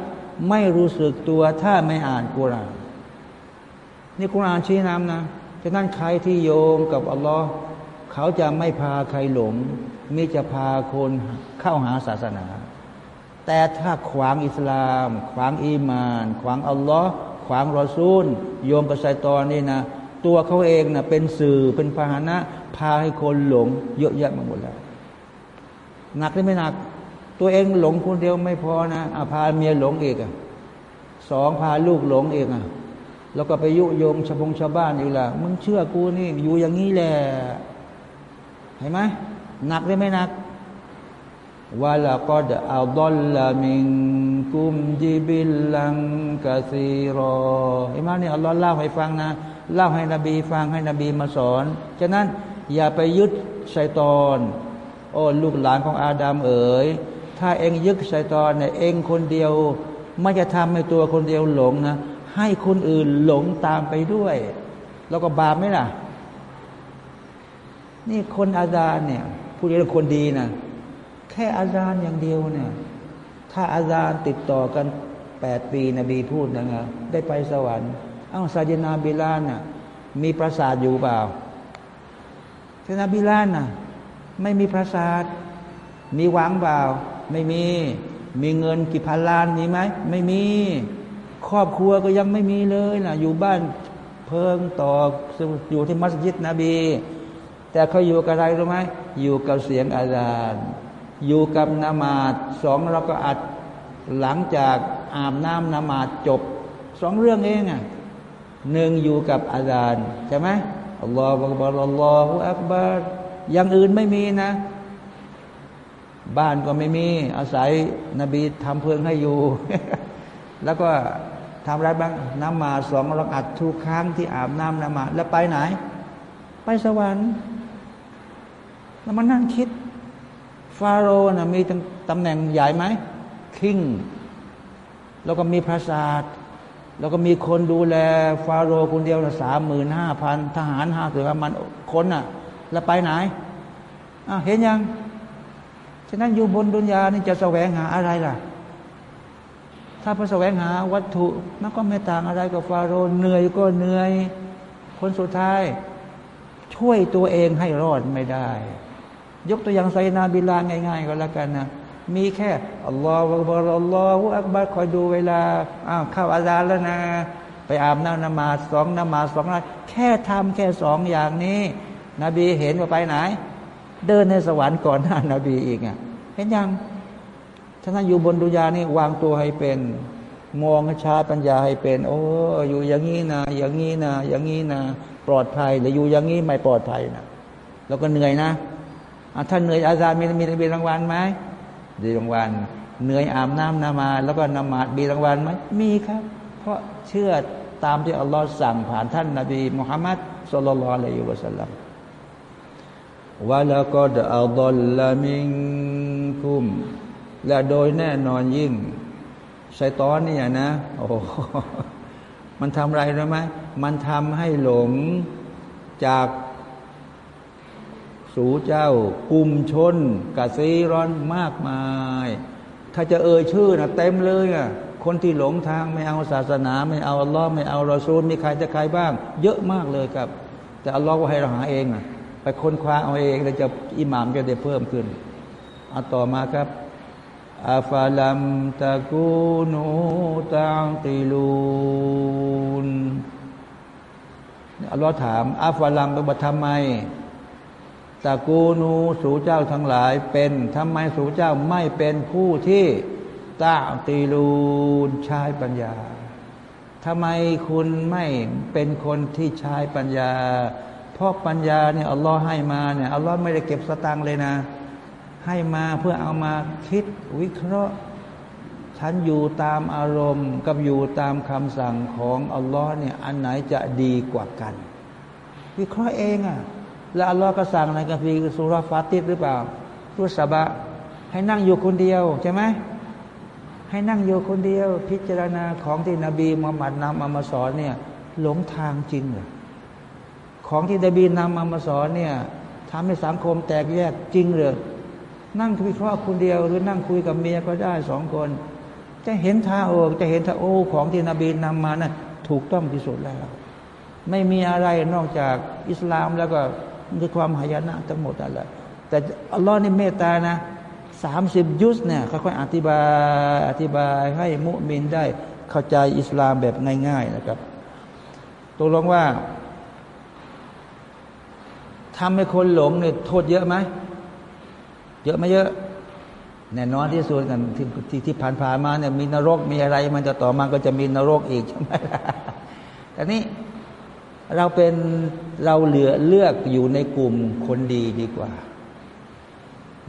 ไม่รู้สึกตัวถ้าไม่อ่านกุราน นี่กุรานชี้นำนะฉะนั้นใครที่โยงกับอัลลอฮ์เขาจะไม่พาใครหลงมิจะพาคนเข้าหาศาสนาแแต่ถ้าขวางอิสลาม ขวางอีมาน ขวางอัลลอฮ์ขวางรอซูล โยมกับไซตอนนี่นะ ตัวเขาเองนะเป็นสื่อเป็นพาหนะ พาให้คนหลง เยอะแยะมาหมดแล้วหนักหรือไม่หนัก ตัวเองหลงคนเดียวไม่พอนะอาพาเมียหลงอีกอะสองพาลูกหลงอีกอะแล้วก็ไปยุโยงชาวบงชาวบ้านอีกละมึงเชื่อกูนี่ อยู่อย่างนี้แหละเห็นไหมหนักหรือไม่หนักวะละกอดอัลดอลลามิงกุมจิบิลลังกะซีรอเห็นไหมนี่อัลลอฮ์เล่าให้ฟังนะ เล่าให้นบีฟังให้นบีมาสอน ฉะนั้นอย่าไปยึดชัยตอนโอ้ลูกหลานของอาดัมเอ๋ยถ้าเองยึดชัยตอนเนี่ยเองคนเดียวไม่จะทำให้ตัวคนเดียวหลงนะให้คนอื่นหลงตามไปด้วย แล้วก็บาปไหมล่ะ นี่คนอาจารย์เนี่ยผู้เรียนคนดีนะแค่อาจารย์อย่างเดียวเนี่ย ถ้าอาจารย์ติดต่อกันแปดปีนบีพูดนะไงได้ไปสวรรค์ อ้าวซาเจนาบิลาน่ะมีปราสาทอยู่เปล่าซาเจนาบิลานน่ะไม่มีปราสาท มีวังเปล่า ไม่มี มีเงินกี่พันล้านมีไหมไม่มี ครอบครัวก็ยังไม่มีเลยนะอยู่บ้านเพิงต่ออยู่ที่มัสยิดนบี แต่เขาอยู่กับอะไรรู้ไหมอยู่กับเสียงอาจารย์อยู่กับนามาดสองเราก็อัดหลังจากอาบน้ำนามาดจบ สองเรื่องเองอะ หนึ่งอยู่กับอาจารย์ใช่ไหมอัลลอฮฺอักบารอัลลอฮฺอักบารอย่างอื่นไม่มีนะ บ้านก็ไม่มี อาศัยนบีทำเพิงให้อยู่ แล้วก็ทำอะไรบ้างน้ำมาสองรักอัดทุกครั้งที่อาบน้ำนามา แล้วไปไหน ไปสวรรค์ แล้วมานั่งคิด ฟาโรห์นะมีตำแหน่งใหญ่ไหมคิงแล้วก็มีพระศาส แล้วก็มีคนดูแลฟาโรห์คนเดียวนะสามหมื่นห้าพันทหารห้าสิบมันคนน่ะ แล้วไปไหนอะเห็นยัง ฉะนั้นอยู่บนดุนยานี่จะแสวงหาอะไรล่ะ ถ้าพอแสวงหาวัตถุมันก็ไม่ต่างอะไรกับฟาโรห์เหนื่อยก็เหนื่อย คนสุดท้าย ช่วยตัวเองให้รอดไม่ได้ ยกตัวอย่างไซนาบิลาง่าย ๆ ก็แล้วกันนะ มีแค่อัลลอฮฺอักบารอัลลอฮฺอักบารคอยดูเวลาอ้าวเข้าอาซาลแล้วนะ ไปอาบน้ำนมาสองนมาสองนาแค่ทำแค่สองอย่างนี้ นบีเห็นว่าไปไหน เดินในสวรรค์ก่อนหน้านาบีอีกอะเห็นยังฉะนั้นอยู่บนดุยานี่วางตัวให้เป็น มองชาปัญญาให้เป็น โอ้อยู่อย่างนี้นะ อย่างนี้นะ อย่างนี้นะ ปลอดภัยหรืออยู่อย่างนี้ไม่ปลอดภัยนะแล้วก็เหนื่อยนะท่านเหนื่อยอาจารย์มีมีมีรางวัลไหม มีรางวัลเหนื่อยอาบน้ำนามา แล้วก็นมาดมีรางวัลไหมมีครับ เพราะเชื่อตามที่อัลลอฮ์สั่งผ่านท่านนาบีมุฮัมมัดสุลลัลอะลัยฮิวะสัลลัมวะละก็ดอัลลอฮ์ละมิงคุม และโดยแน่นอนยิ่งชัยตอนนี่นะ โอ้มันทำอะไรรู้ไหมมันทำให้หลงจาก สู่เจ้า กลุ่มชนกะซีร้อนมากมาย ถ้าจะเอ่ยชื่อนะเต็มเลยอะคนที่หลงทางไม่เอาศาสนา ไม่เอาอัลลอฮ์ไม่เอารอซูลมีใครจะใครบ้าง เยอะมากเลยครับ แต่อัลลอฮ์ก็ให้เราหาเองอะไปค้นคว้าเอาเองแล้วจะอิหมามจะได้เพิ่มขึ้นเอาต่อมาครับอัฟาลัมตะกูนูตังติลูนอัลลอฮ์ถามอัฟาลัมเป็นบัทำไม ตะกูนูสู่เจ้าทั้งหลายเป็นทำไมสู่เจ้าไม่เป็นผู้ที่ตาตีลูนใช้ปัญญาทำไมคุณไม่เป็นคนที่ใช้ปัญญา เพราะปัญญาเนี่ยอัลลอฮ์ให้มาเนี่ยอัลลอฮ์ไม่ได้เก็บสตังค์เลยนะ ให้มาเพื่อเอามาคิดวิเคราะห์ ฉันอยู่ตามอารมณ์กับอยู่ตามคำสั่งของอัลลอฮ์เนี่ยอันไหนจะดีกว่ากัน วิเคราะห์เองอะ่ะ แล้วอัลลอฮ์ก็สั่งในกัมภีร์สุรฟาติดหรือเปล่ารุสบะ ให้นั่งอยู่คนเดียวใช่ไหมให้นั่งอยู่คนเดียว พิจารณาของที่นบีมุฮัมมัดนำมามาสอนเนี่ย หลงทางจริงเหรอของที่นบีนำมามาสอนเนี่ยทำให้สังคมแตกแยกจริงหรือนั่งวิเคราะห์คนเดียว หรือนั่งคุยกับเมียก็ได้สองคน จะเห็นท่าโอกจะเห็นท่าโอของที่นบีนำมานะ่ะถูกต้องที่สุดแล้ว ไม่มีอะไรนอกจากอิสลามแล้วก็ คือความหายนะทั้งหมดอะไรแต่อัลลอฮ์นี่เมตตานะสามสิบยุสเนี่ยค่อยๆอธิบายอธิบายให้มุมินได้เข้าใจอิสลามแบบง่าย ๆนะครับตกลงว่าทำให้คนหลงเนี่ยโทษเยอะไหมเยอะไม่เยอะแน่นอนที่สุดกันที่ที่ที่ผ่านๆมาเนี่ยมีนรกมีอะไร มันจะต่อมาก็จะมีนรกอีกใช่ไหมแต่นี้ เราเป็นเราเหลือเลือกอยู่ในกลุ่มคนดีดีกว่า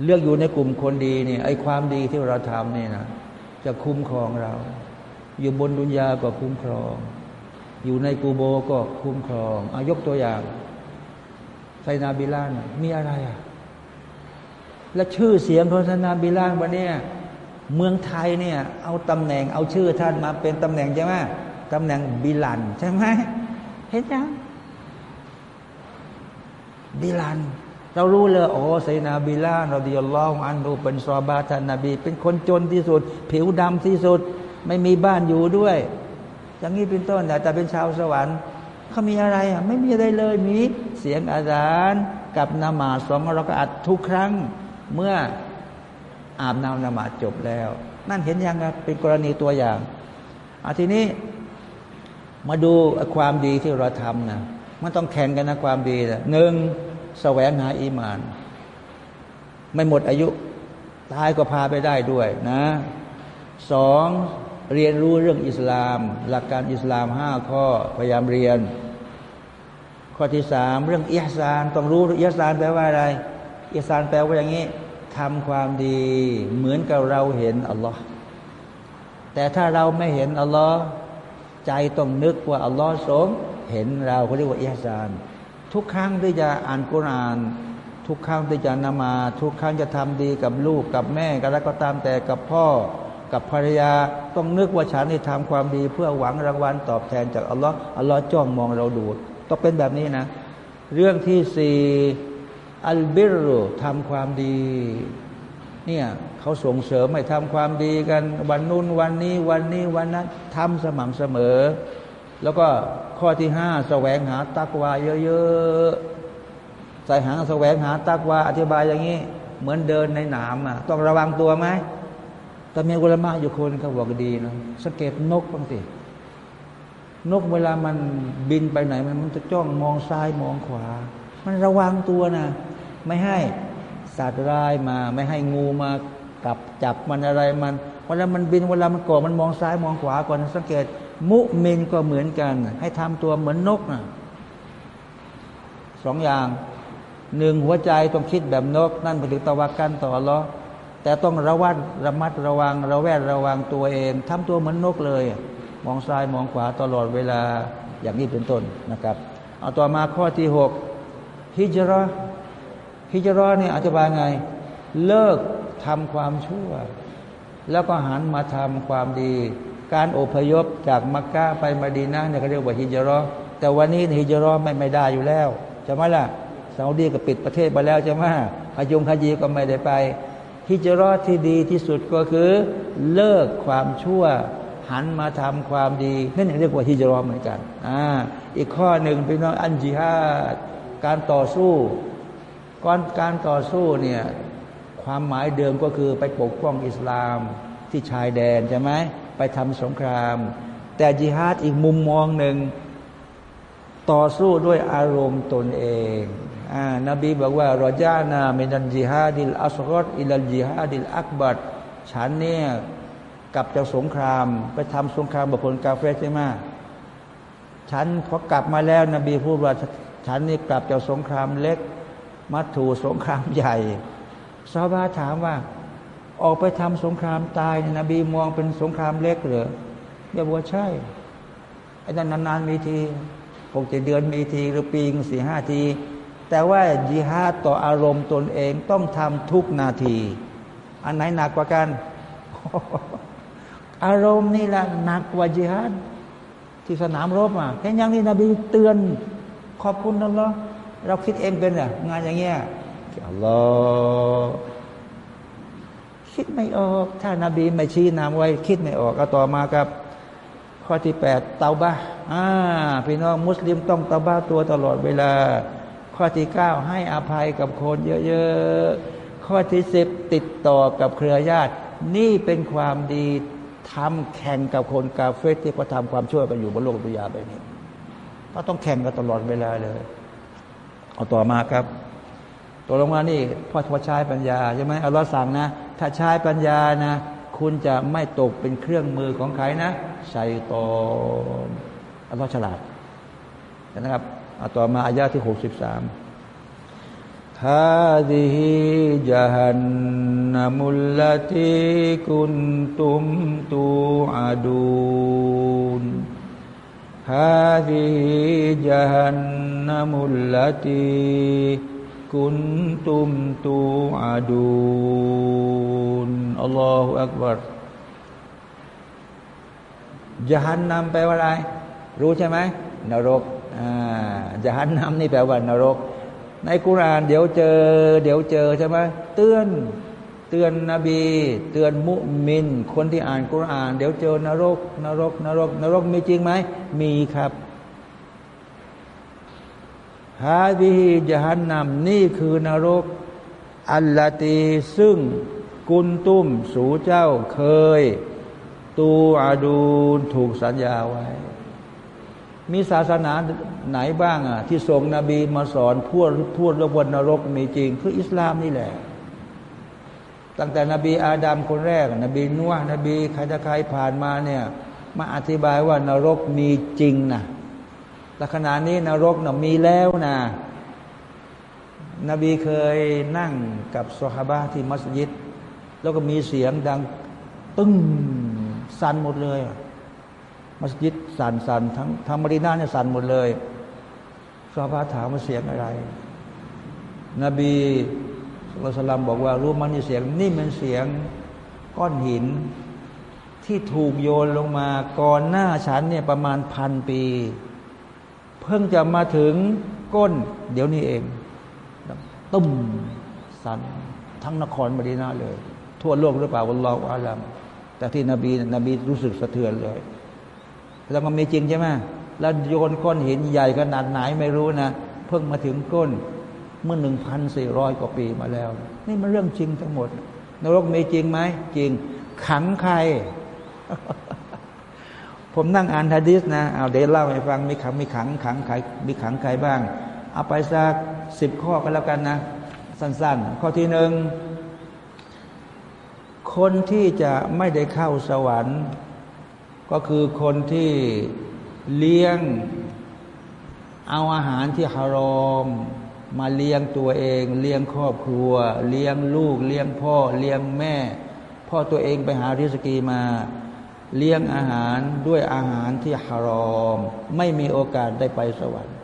เลือกอยู่ในกลุ่มคนดีเนี่ยไอ้ความดีที่เราทำเนี่ยนะจะคุ้มครองเรา อยู่บนดุนยาก็คุ้มครอง อยู่ในกูโบก็คุ้มครองอายกตัวอย่างไซนาบิลานมีอะไรอะและชื่อเสียงของไซนาบิลานวันนี้เมืองไทยเนี่ย เอาตำแหน่งเอาชื่อท่านมาเป็นตำแหน่งใช่ไหมตำแหน่งบิลันใช่ไหม เห็นยังบิลันเรารู้เลยโอ้ไซนาบิลานเราดีอัลลอฮฺอันดูเป็นซอบาทานนบี เป็นคนจนที่สุด ผิวดำที่สุด ไม่มีบ้านอยู่ด้วย อย่างนี้เป็นต้นแต่เป็นชาวสวรรค์เขามีอะไรอะไม่มีอะไรเลยมีเสียงอาจารย์กับนามาสองเราก็อัดทุกครั้งเมื่ออาบน้ำนมาจบแล้ว นั่นเห็นยังครับเป็นกรณีตัวอย่างอาทีนี้ มาดูความดีที่เราทำนะมันต้องแข่งกันนะความดีนะหนึ่งแสวงหาอีมาน ไม่หมดอายุตายก็พาไปได้ด้วยนะสองเรียนรู้เรื่องอิสลาม หลักการอิสลามห้าข้อพยายามเรียน ข้อที่สามเรื่องอิสานต้องรู้อิสานแปลว่าอะไรอิสานแปลว่าอย่างนี้ทำความดีเหมือนกับเราเห็นอัลลอฮ์แต่ถ้าเราไม่เห็นอัลลอฮ์ ใจต้องนึกว่าอัลลอฮ์ทรงเห็นเราเขาเรียกว่าอิสาน ทุกครั้งที่จะอ่านกุราน ทุกครั้งที่จะนมา ทุกครั้งจะทำดีกับลูกกับแม่กับแล้วก็ตามแต่กับพ่อ กับภรรยาต้องนึกว่าฉันนี่ทำความดี เพื่อหวังรางวัลตอบแทนจากอัลลอฮ์อัลลอฮ์จ้องมองเราดูต้องเป็นแบบนี้นะ เรื่องที่สี่อัลบิรุทำความดี เนี่ยเขาส่งเสริมให้ทำความดีกัน วันนู้นวันนี้วันนี้วันนั้นทำสม่ำเสมอ แล้วก็ข้อที่ห้าแสวงหาตักวาเยอะๆใส่หางแสวงหาตักวาอธิบายอย่างนี้ เหมือนเดินในหนามอะต้องระวังตัวไหมแต่มีอุลมะอยู่คนเขาบอกดีนะสังเกตนกบางทีนกเวลามันบินไปไหนมันมันจะจ้องมองซ้ายมองขวา มันระวังตัวนะ ไม่ให้ สัตว์ร้ายมา ไม่ให้งูมากับจับมันอะไรมันเวลามันบินเวลามันก่อมันมองซ้ายมองขวาก่อนสังเกต มุมินก็เหมือนกัน ให้ทำตัวเหมือนนกนะสองอย่างหนึ่งหัวใจต้องคิดแบบนก นั่นเป็นตะวักันต่อรอแต่ต้องระวัดระมัดระวัง ระแวดระวังตัวเองทำตัวเหมือนนกเลย มองซ้ายมองขวาตลอดเวลาอย่างนี้เป็นต้นนะครับ เอาต่อมาข้อที่หกฮิจรอ ฮิจรอเนี่ยอธิบายไง เลิกทำความชั่ว แล้วก็หันมาทำความดี การอพยพจากมักกะไปมาดีนะเนี่ยเขาเรียกว่าฮิจรอแต่วันนี้ฮิจรอไม่ไม่ได้อยู่แล้วใช่ไหมล่ะซาอุดีก็ปิดประเทศไปแล้วใช่ไหมขยุงขยีก็ไม่ได้ไปฮิจรอที่ดีที่สุดก็คือ เลิกความชั่ว หันมาทำความดีนั่นเรียกว่าฮิจรอเหมือนกันอ่าอีกข้อหนึ่งเป็นน้องอันจิฮาดการต่อสู้ ก่อนการต่อสู้เนี่ยความหมายเดิมก็คือไปปกป้องอิสลามที่ชายแดนใช่ไหมไปทำสงคราม แต่จิฮาดอีกมุมมองหนึ่งต่อสู้ด้วยอารมณ์ตนเองนบีบอกว่า رجعنا من الجهاد الأصغر إلى الجهاد الأكبر ฉันเนี่ยกลับจากสงคราม ไปทำสงครามบุคคลกาเฟรใช่ไหมฉันพอกลับมาแล้วนบีพูดว่าฉันนี่กลับจากสงครามเล็ก มาสู่สงครามใหญ่ซอฮาบะฮฺถามว่า ออกไปทำสงครามตายนบีมองเป็นสงครามเล็กเหรอเบียบอกว่าใช่ไอ้นั้นนานๆมีทีหกเจ็ดเดือนมีทีหรือปีสี่ห้าที แต่ว่าจิฮาดต่ออารมณ์ตนเองต้องทำทุกนาที อันไหนหนักกว่ากัน อารมณ์นี่แหละหนักกว่าจิฮาดที่สนามรบอะแค่ยังนี่นบีเตือน ขอบคุณนั่นหรอ เราคิดเองเป็นอะงานอย่างเงี้ยอัลลอฮ์คิดไม่ออก ถ้านาบีไม่ชี้นำไว้ คิดไม่ออกก็ต่อมาครับ ข้อที่แปดเตาบ้าอ่าพี่น้องมุสลิมต้องเตาบ้าตัวตลอดเวลา ข้อที่เก้าให้อภัยกับคนเยอะๆ ข้อข้อที่สิบติดต่อกับเครือญาติ นี่เป็นความดีทำแข่งกับคนกาเฟตที่เขาทำความชั่วกันอยู่บนโลกดุนยาไปนี้ก็ต้องแข่งกันตลอดเวลาเลย เอาต่อมาครับ ตัวลงมานี่พ่อพอใช้ปัญญาใช่ไหมอัลลอฮ์สั่งนะ ถ้าใช้ปัญญานะ คุณจะไม่ตกเป็นเครื่องมือของใครนะชัยตอนอัลลอฮ์ฉลาดนะครับเอาต่อมาอายาที่หกสิบสาม هذه جهنم التي كنتم توعدون هذه جهنم التي كنتم توعدون الله أكبر จหันนำแปลว่าอะไร รู้ใช่ไหมนรกอ่าจหันนำนี่แปลว่านรก ในกุราน เดี๋ยวเจอ เดี๋ยวเจอใช่ไหมเตือน เตือนนบี เตือนมุมิน คนที่อ่านกุราน เดี๋ยวเจอนรก นรก นรก นรกมีจริงไหม มีครับฮาดีจหันนำนี่คือนรก อัลลาตี ซึ่งกุนตุ้มสูเจ้าเคย ตูอาดูนถูกสัญญาไว้ มีศาสนาไหนบ้างอะ ที่ส่งนบีมาสอนพูดพูดเรื่องวนนรกมีจริง คืออิสลามนี่แหละ ตั้งแต่นบีอาดัมคนแรก นบีนัวนบีใครจะใครผ่านมาเนี่ย มาอธิบายว่านรกมีจริงนะแต่ขณะนี้นรกนะมีแล้วนะนบีเคยนั่งกับสฮาบะที่มัสยิด แล้วก็มีเสียงดังตึ้งสั่นหมดเลย มัสยิดสั่นสั่นทั้งทั้งมดีนาเนี่ยสั่นหมดเลยซาบาถามว่าเสียงอะไร นบี สุลสลัมบอกว่ารู้มันนี่เสียง นี่มันเสียงก้อนหิน ที่ถูกโยนลงมาก่อนหน้าฉันเนี่ยประมาณพันปี เพิ่งจะมาถึงก้น เดี๋ยวนี้เองตุ้มสันทั้งนครมดีนาเลย ทั่วโลกหรือเปล่าวัลลอฮฺอาลัมแต่ที่นบีนบีรู้สึกสะเทือนเลย แล้วมันมีจริงใช่ไหมแล้วโยนก้อนหินใหญ่ขนาดไหนไม่รู้นะ เพิ่งมาถึงก้น เมื่อหนึ่งพันสี่ร้อยกว่าปีมาแล้ว นี่มันเรื่องจริงทั้งหมด นรกมีจริงไหมจริง ขังใคร ผมนั่งอ่านฮะดิษนะเอาเดี๋ยวเล่าให้ฟังมีขังมีขังขังใครมีขังใครบ้าง เอาไปสักสิบข้อก็แล้วกันนะ สั้น ๆ ข้อที่หนึ่งคนที่จะไม่ได้เข้าสวรรค์ ก็คือคนที่เลี้ยงเอาอาหารที่ฮารอม มาเลี้ยงตัวเอง เลี้ยงครอบครัว เลี้ยงลูก เลี้ยงพ่อ เลี้ยงแม่ พ่อตัวเองไปหาริสกีมา เลี้ยงอาหารด้วยอาหารที่ฮารอม ไม่มีโอกาสได้ไปสวรรค์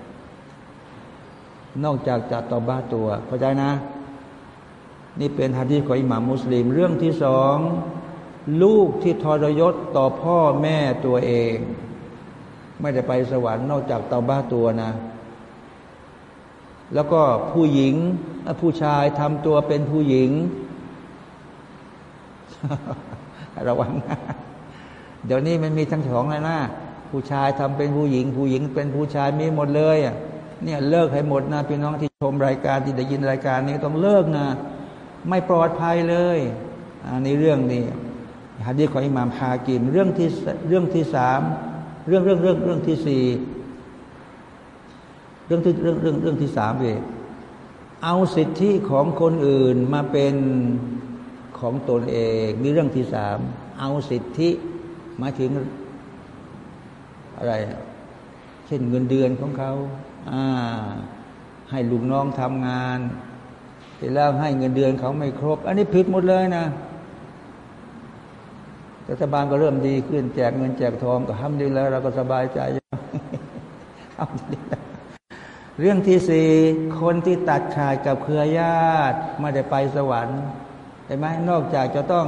นอกจากจะตอบ้าตัวเข้าใจนะ นี่เป็นฮะดีของอิหม่ามมุสลิม เรื่องที่สองลูกที่ทรยศต่อพ่อแม่ตัวเอง ไม่ได้ไปสวรรค์นอกจากตาบ้าตัวนะ แล้วก็ผู้หญิง ผู้ชายทำตัวเป็นผู้หญิง ระวังนะเดี๋ยวนี้มันมีทั้งสองเลยนะผู้ชายทำเป็นผู้หญิง ผู้หญิงเป็นผู้ชายมีหมดเลยอะเนี่ยเลิกให้หมดนะพี่น้องที่ชมรายการที่ได้ยินรายการนี้ต้องเลิกนะ ไม่ปลอดภัยเลยในเรื่องนี้ฮะดีของอิหม่ามฮากิม เรื่องที่เรื่องที่สามเรื่องเรื่องเรื่องเรื่องที่สี่ เรื่องที่เรื่องเรื่องเรื่องที่สามเองเอาสิทธิของคนอื่นมาเป็นของตนเองนี่เรื่องที่สามเอาสิทธิมาถึงอะไร เช่นเงินเดือนของเขาอ่าให้ลูกน้องทำงานแต่แล้วให้เงินเดือนเขาไม่ครบ อันนี้ผิดหมดเลยนะรัฐบาลก็เริ่มดีขึ้น แจกเงินแจกทองก็ทำดีแล้ว เราก็สบายใจเเรื่องที่สี่คนที่ตัดขาดกับเครือญาติไม่ได้ไปสวรรค์เห็นไหมนอกจากจะต้อง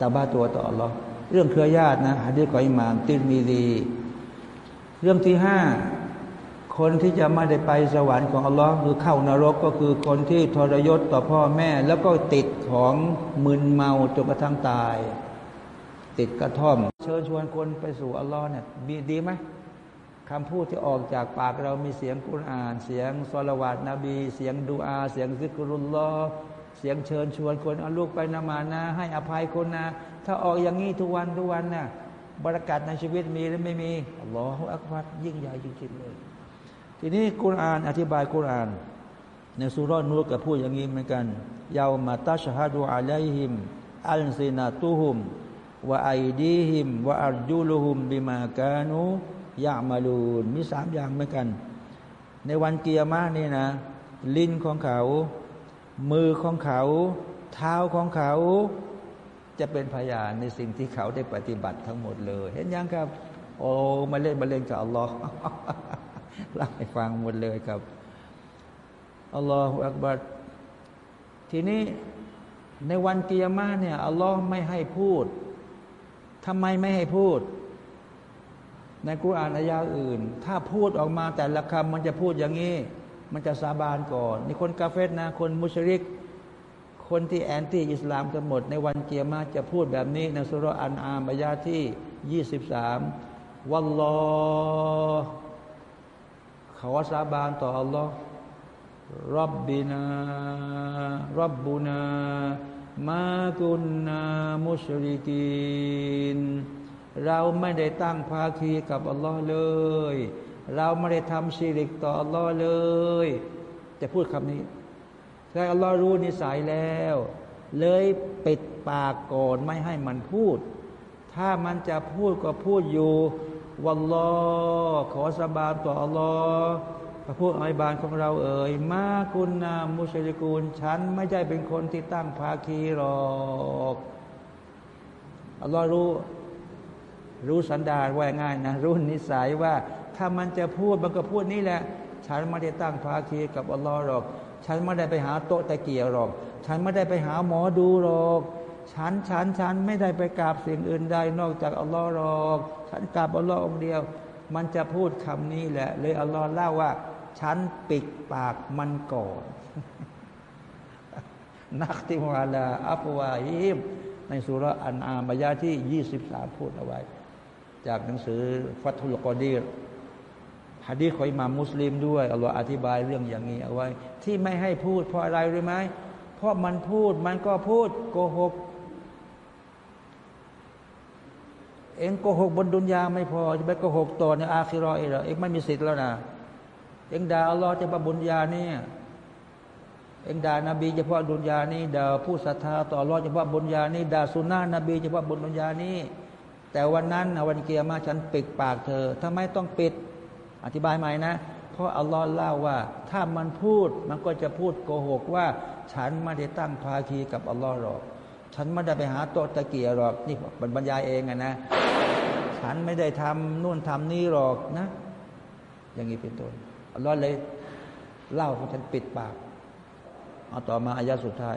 ตาบ้าตัวต่อหรอเรื่องเครือญาตินะฮะดีของอิหม่ามติรมีดีเรื่องที่ห้าคนที่จะไม่ได้ไปสวรรค์ของอัลลอฮ์คือเข้านรกก็คือคนที่ทรยศต่อพ่อแม่ แล้วก็ติดของมึนเมาจนกระทั่งตาย ติดกระท่อม เชิญชวนคนไปสู่อัลลอฮ์เนี่ยดีไหม คำพูดที่ออกจากปากเรามีเสียงกุรอาน เสียงสลวาตนบี เสียงดูอา เสียงซิกรุลลอเสียงเชิญชวนคนเอาลูกไปนมานะ ให้อภัยคนนะ ถ้าออกอย่างนี้ทุกวันทุกวันนะ่ะบรรากาศในชีวิตมีหรือไม่มีอัลลอฮฺอักบัรยิ่งใหญ่จริงๆเลย ทีนี้กุรอานอธิบายกุรอาน ในสุรนูก็พูดอย่างนี้เหมือนกันยาวมาตัชฮะดูอะลัยฮิม อัลซินาตุฮุมวะไอดีฮิมวะอัรจุลุฮุมบิมากานุ ยามาลูนมีสามอย่างเหมือนกัน ในวันเกียร์มานี่นะ ลิ้นของเขา มือของเขา เท้าของเขา จะเป็นพยานในสิ่งที่เขาได้ปฏิบัติทั้งหมดเลย เห็นยังครับ โอ้มาเล่นมาเล่นกับอัลลอฮ์เล่าให้ฟังหมดเลยครับอัลลอฮฺอักบัรทีนี้ในวันกิยามาเนี่ยอัลลอฮ์ไม่ให้พูดทำไมไม่ให้พูด ในกุรอานอายาอื่น ถ้าพูดออกมาแต่ละคำมันจะพูดอย่างนี้ มันจะสาบานก่อนนี่คนกาเฟตนะ คนมุชริก คนที่แอนตี้อิสลามทั้งหมด ในวันเกียร์มาจะพูดแบบนี้ในสุรอันอามอายาที่ยี่สิบสามวัลลอฮ์ขาสาบานต่ออัลลอฮ์รับบินารับบุนา มากุนนามุชริกีน เราไม่ได้ตั้งภาคีกับอัลลอฮ์เลย เราไม่ได้ทำชีริกต่ออัลลอฮ์เลย จะพูดคำนี้แต่อัลลอฮ์รู้นิสัยแล้ว เลยปิดปากก่อนไม่ให้มันพูด ถ้ามันจะพูดก็พูดอยู่วัลลอขอสาบานต่ออัลลอฮ์พระผู้อภิบาลของเราเอ่ยมาคุณนามุชลิกูลฉันไม่ใช่เป็นคนที่ตั้งภาคีหรอกอัลลอฮ์รู้ รู้สันดานว่าง่ายนะรู้นิสัยว่า ถ้ามันจะพูดมันก็พูดนี่แหละ ฉันไม่ได้ตั้งภาคีกับอัลลอฮ์หรอก ฉันไม่ได้ไปหาโต๊ะตะเกียรหรอก ฉันไม่ได้ไปหาหมอดูหรอก ฉันฉันฉันไม่ได้ไปกราบสิ่งอื่นใดนอกจากอัลลอฮ์หรอก ฉันกราบอัลลอฮ์องเดียว มันจะพูดคำนี้แหละ เลยอัลลอฮ์เล่าว่า ฉันปิดปากมันก่อนนักติมาลาอัฟวาฮิมในสุรอันอามายาที่ยี่สิบสามพูดเอาไว้ จากหนังสือฟัตุลกอดีรฮะดีคอยมามุสลิมด้วยอัลลอฮ์อธิบายเรื่องอย่างนี้เอาไว้ ที่ไม่ให้พูดเพราะอะไรรู้ไหมเพราะมันพูดมันก็พูดโกหก เองโกหกบนดุนยาไม่พอจะไปโกหกต่อในอาคิรอเองเองไม่มีสิทธิ์แล้วนะเองด่าอัลลอฮ์เฉพาะบุญญาเนี่ยเองด่านบีเฉพาะบุญญานี่ด่าผู้ศรัทธาต่ออัลลอฮ์เฉพาะบุญญานี่ด่าสุนนะนบีเฉพาะบุญญานี่ แต่วันนั้นวันเกียร์มาฉันปิดปากเธอทำไมต้องปิด อธิบายใหม่นะ เพราะอัลลอฮ์เล่าว่า ถ้ามันพูดมันก็จะพูดโกหกว่า ฉันไม่ได้ตั้งภาคีกับอัลลอฮ์หรอก ฉันไม่ได้ไปหาโตตะเกียรหรอกนี่บรรยายเองอะนะ ฉันไม่ได้ทำนู่นทำนี่หรอกนะ อย่างนี้เป็นต้นอัลลอฮ์เลยเล่าให้ฉันปิดปากเอาต่อมาอายะสุดท้าย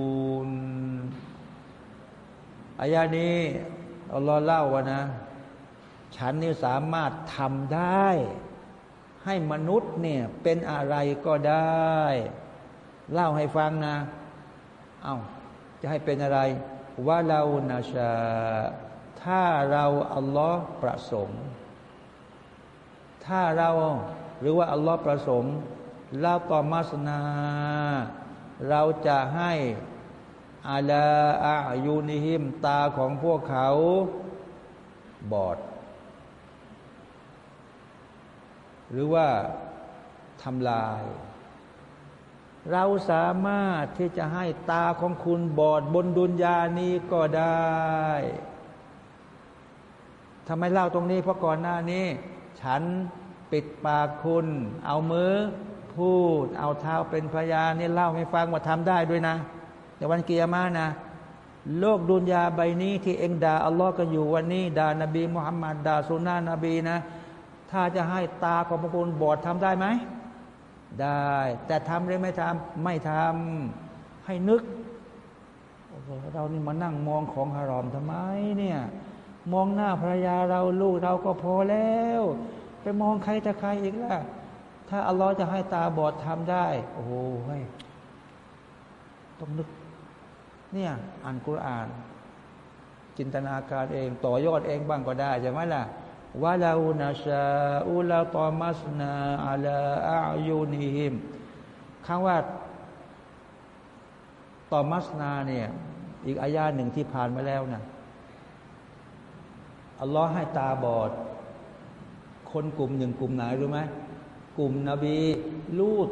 อายานี้อัลลอฮ์เล่าว่านะ ฉันนี่สามารถทำได้ ให้มนุษย์เนี่ยเป็นอะไรก็ได้ เล่าให้ฟังนะ เอา้าจะให้เป็นอะไรว่าเรานาชา ถ้าเราอัลลอฮ์ประสงค์ ถ้าเราหรือว่าอัลลอฮ์ประสงค์เราต่อมาสนา เราจะให้ อาลาอายูนิฮิมตาของพวกเขาบอด หรือว่าทำลาย เราสามารถที่จะให้ตาของคุณบอดบนดุนยานี้ก็ได้ทำไมเล่าตรงนี้เพราะก่อนหน้านี้ ฉันปิดปากคุณ เอามือพูด เอาเท้าเป็นพยานนี่เล่าให้ฟังว่าทำได้ด้วยนะ แต่วันกียร์มานะ โลกดุนยาใบนี้ที่เองด่าอัลลอฮ์กันอยู่วันนี้ด่านบีมุฮัมมัดด่าสุนนะนบีนะ ถ้าจะให้ตาของพระคุณบอดทำได้ไหม ได้ แต่ทำหรือไม่ทำไม่ทำให้นึกเรานี่มานั่งมองของฮารอมทำไมเนี่ย มองหน้าภรรยาเราลูกเราก็พอแล้ว ไปมองใครจะใครอีกล่ะถ้าอัลลอฮ์จะให้ตาบอดทำได้ โอ้โหต้องนึก เนี่ยอ่านกุรอาน จินตนาการเอง ต่อยอดเองบ้างก็ได้ใช่ไหมล่ะวะลาอูนาชาอูลาตอมัสนาอัลาอายูนิฮิมคำว่าตอมัสนาเนี่ย อีกอายาหนึ่งที่ผ่านมาแล้วนะอัลลอฮ์ให้ตาบอด คนกลุ่มหนึ่งกลุ่มไหนรู้ไหมกลุ่มนบีลูด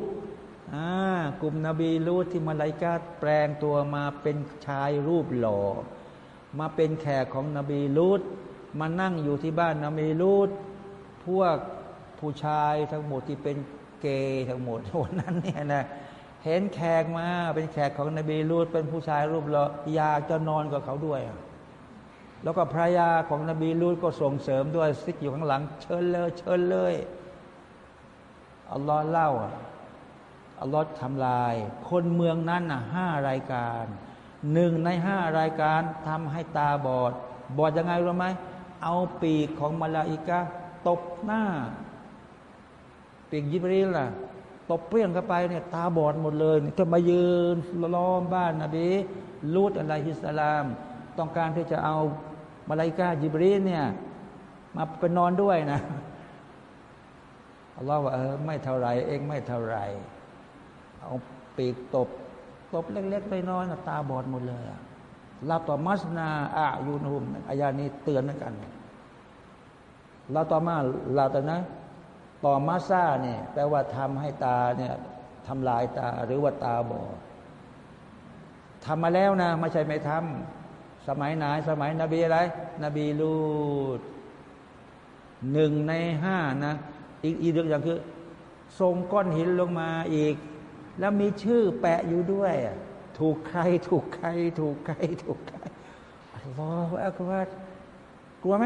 กลุ่มนบีลูดที่มาลายกาแปลงตัวมาเป็นชายรูปหล่อ มาเป็นแขกของนบีลูดมานั่งอยู่ที่บ้านนบีลูดพวกผู้ชายทั้งหมดที่เป็นเกย์ทั้งหมดวันนั้นเนี่ยนะเห็นแขกมาเป็นแขกของนบีลูดเป็นผู้ชายรูปหล่ออยากจะนอนกับเขาด้วย แล้วก็ภรรยาของนบีลูดก็ส่งเสริมด้วยซิกอยู่ข้างหลัง เชิญเลย เชิญเลยอัลลอฮ์เล่าอั ลลอฮ์ทำลาย คนเมืองนั้นน่ะห้ารายการหนึ่งในห้ารายการทำให้ตาบอด บอดยังไงรู้ไหมเอาปีกของมาลาอิกะตบหน้า ปีกยิบรีลล่ะตบเปรี้ยงเข้าไปเนี่ยตาบอดหมดเลยถ้ามายืนล้อมบ้านนบีลูดอะลัยฮิสสลาม ต้องการที่จะเอามาลาอิกะยิบรีลเนี่ยมาไปนอนด้วยนะอัลลอฮ์ว่าเออไม่เท่าไรเองไม่เท่าไร เอาปีกตบตบเล็กๆไปน้อยๆตาบอดหมดเลยลาต่อมัสนาอายูนุมอายานี้เตือนเหมือนกันลาต่อมาลาต่อนะต่อมาซาเนี่ยแปลว่าทำให้ตาเนี่ยทำลายตาหรือว่าตาบอดทำมาแล้วนะไม่ใช่ไม่ทำสมัยไหนสมัยนบีอะไร นบีลูดหนึ่งในห้านะ อีกอีกเรื่องอย่างคือส่งก้อนหินลงมาอีก แล้วมีชื่อแปะอยู่ด้วย ถูกใคร ถูกใคร ถูกใคร ถูกใครالله أكبر กลัวไหม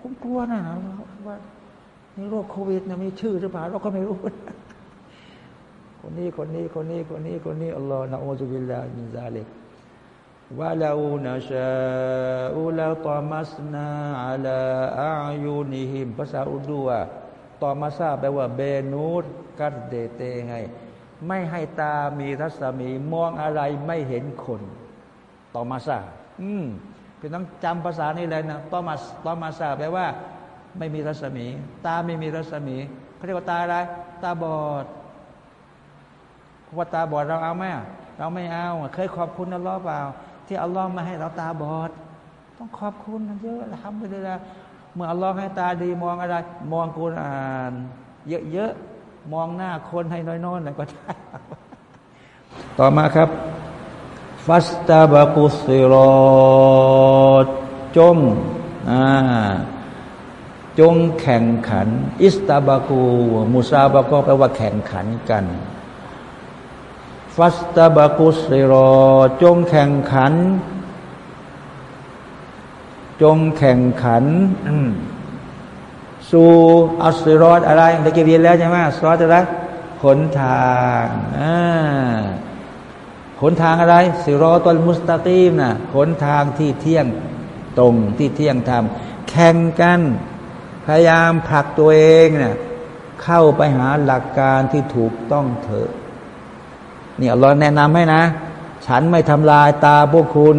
ผมกลัวนะอัลลอฮฺว่าในโรคโควิดนะมีชื่อหรือเปล่าเราก็ไม่รู้ คนนี้คนนี้คนนี้คนนี้คนนี้อัลลอฮฺ نعوذ بالله من ذلكว่าลาอูนาชาอูลาตอมัสนาอัลาอายูนิฮิมภาษาอุดูอะตอมาซาแปลว่าเบนูดกัดเดเตไง ไม่ให้ตามีทัศมีมองอะไรไม่เห็นคน ตอมาซาอืมพี่ต้องจำภาษานี้เลยนะตอมาตอมาซาแปลว่า ไม่มีรัศมี ตาไม่มีรัศมีเขาเรียกว่าตาอะไร ตาบอดว่าตาบอดเราเอาไหมเราไม่เอา เคยขอบคุณอัลลอฮ์เปล่า ที่อัลลอฮ์มาให้เราตาบอด ต้องขอบคุณเยอะทำไปเลยละเมื่ออัลลอฮ์ให้ตาดีมองอะไร มองกุรอาน เยอะๆ มองหน้าคนให้น้อยๆหน่อยก็ได้ต่อมาครับ ฟัสตาบากุสิรอจงอ่าจงแข่งขัน อิสตาบากูมุซาบาก็แปลว่าแข่งขันกัน ฟัสตาบากุสิรอจงแข่งขัน จงแข่งขัน สู่อัสรอดอะไรตะกี้เรียนแล้วใช่ไหมสรอดอะไรหนทางหนทางอะไรสิรอตลมุสตากีมนะหนทางที่เที่ยงตรงที่เที่ยงธรรมแข่งกัน พยายามผลักตัวเองเนะ่ยเข้าไปหาหลักการที่ถูกต้องเถอะนี่เราแนะนำให้นะ ฉันไม่ทำลายตาพวกคุณ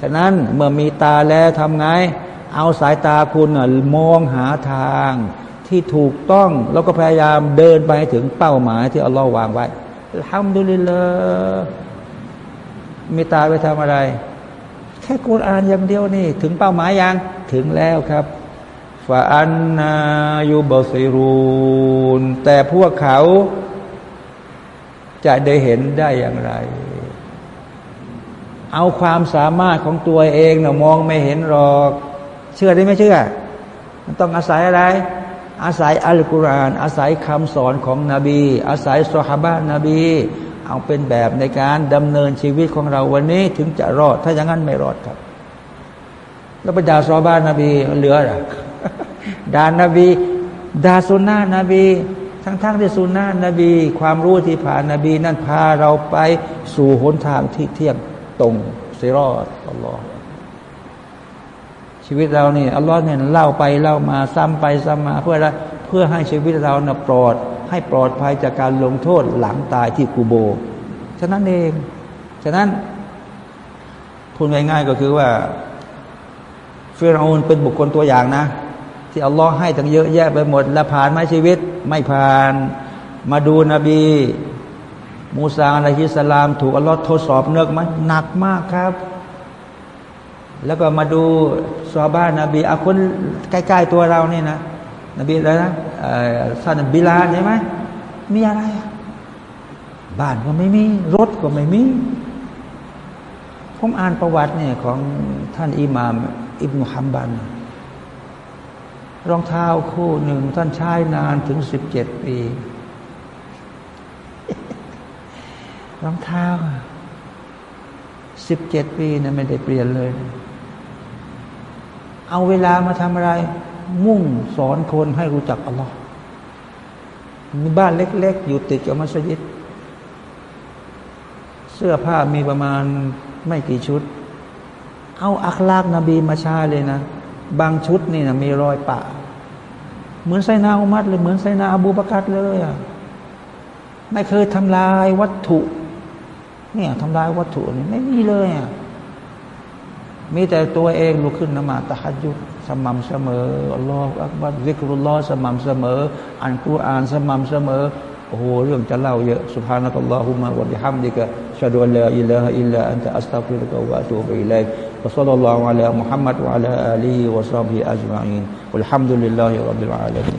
ฉะนั้นเมื่อมีตาแล้วทำไง เอาสายตาคุณมองหาทางที่ถูกต้องแล้วก็พยายามเดินไปถึงเป้าหมายที่อัลลอฮ์วางไว้ทำดุลิลละมีตาไปทำอะไร แค่กุรอานอย่างเดียวนี่ ถึงเป้าหมายยังถึงแล้วครับฟาอันนายูบอซิรูนแต่พวกเขาจะได้เห็นได้อย่างไร เอาความสามารถของตัวเองนะมองไม่เห็นหรอก เชื่อได้ไม่เชื่อ มันต้องอาศัยอะไร อาศัยอัลกุรอาน อาศัยคำสอนของนบี อาศัยสฮาบะนบี เอาเป็นแบบในการดำเนินชีวิตของเราวันนี้ถึงจะรอด ถ้าอย่างนั้นไม่รอดครับ แล้วไปด่าซอบ้านนบีเหลือหรอด่านบีด่าสุนนะนบี ทั้งๆทที่สุนนะนบี ความรู้ที่ผ่านนบีนั่นพาเราไปสู่หนทางที่เที่ยงตรงซิรอดอัลลอฮ์ ชีวิตเรานี่อัลลอฮ์เนี่ยเล่าไปเล่ามาซ้ำไปซ้ำมาเพื่ออะไรเพื่อให้ชีวิตเราเนี่ยปลอด ให้ปลอดภัยจากการลงโทษหลังตายที่กูโบฉะนั้นเองฉะนั้นพูดง่ายๆก็คือว่าฟิรอานเป็นบุคคลตัวอย่างนะ ที่อัลลอฮ์ให้ตั้งเยอะแยะไปหมด แล้วผ่านไหมชีวิตไม่ผ่าน มาดูนบี มูซาอะลัยฮิสลาม ถูกอัลลอฮ์ทดสอบเนืกไหมหนักมากครับ แล้วก็มาดู อบ้านนบีอาคนใกล้ๆตัวเรานี่นะนบีอะไรนะท่านบิลาใช่ไหมมีอะไร บ้านก็ไม่มี รถก็ไม่มีผมอ่านประวัติเนี่ยของท่านอิหม่ามอิบนุฮัมบัน รองเท้าคู่หนึ่งท่านใช้นานถึงสิบเจ็ดปี รองเท้าสิบเจ็ดปีนะไม่ได้เปลี่ยนเลย เอาเวลามาทำอะไร มุ่งสอนคนให้รู้จักอัลลอฮ์บ้านเล็ก ๆ อยู่ติดกับมัสยิด เสื้อผ้ามีประมาณไม่กี่ชุด เอาอัคลากนบีมาช้เลยนะ บางชุดนี่นะมีรอยปะ เหมือนไซนาอุมัดเลยเหมือนไซนาอบูบากัดเลยอะไม่เคยทำลายวัตถุเนี่ยทำลายวัตถุนี่ไม่มีเลยอะ มีแต่ตัวเองลุกขึ้นนมาตะฮัดยุดสม่ำเสมออัลลอฮฺอักบัดวิกรุลลอฮ์สม่ำเสมออ่านกุรอานสม่ำเสมอโอ้โหเรื่องจะเล่าเยอะسبحانك اللهم وبحمدك أشهد أن لا إله إلا أنت أستغفرك وأتوب إليك وصلى الله على محمد وعلى آله وصحبه أجمعين والحمد لله ربลอาลามี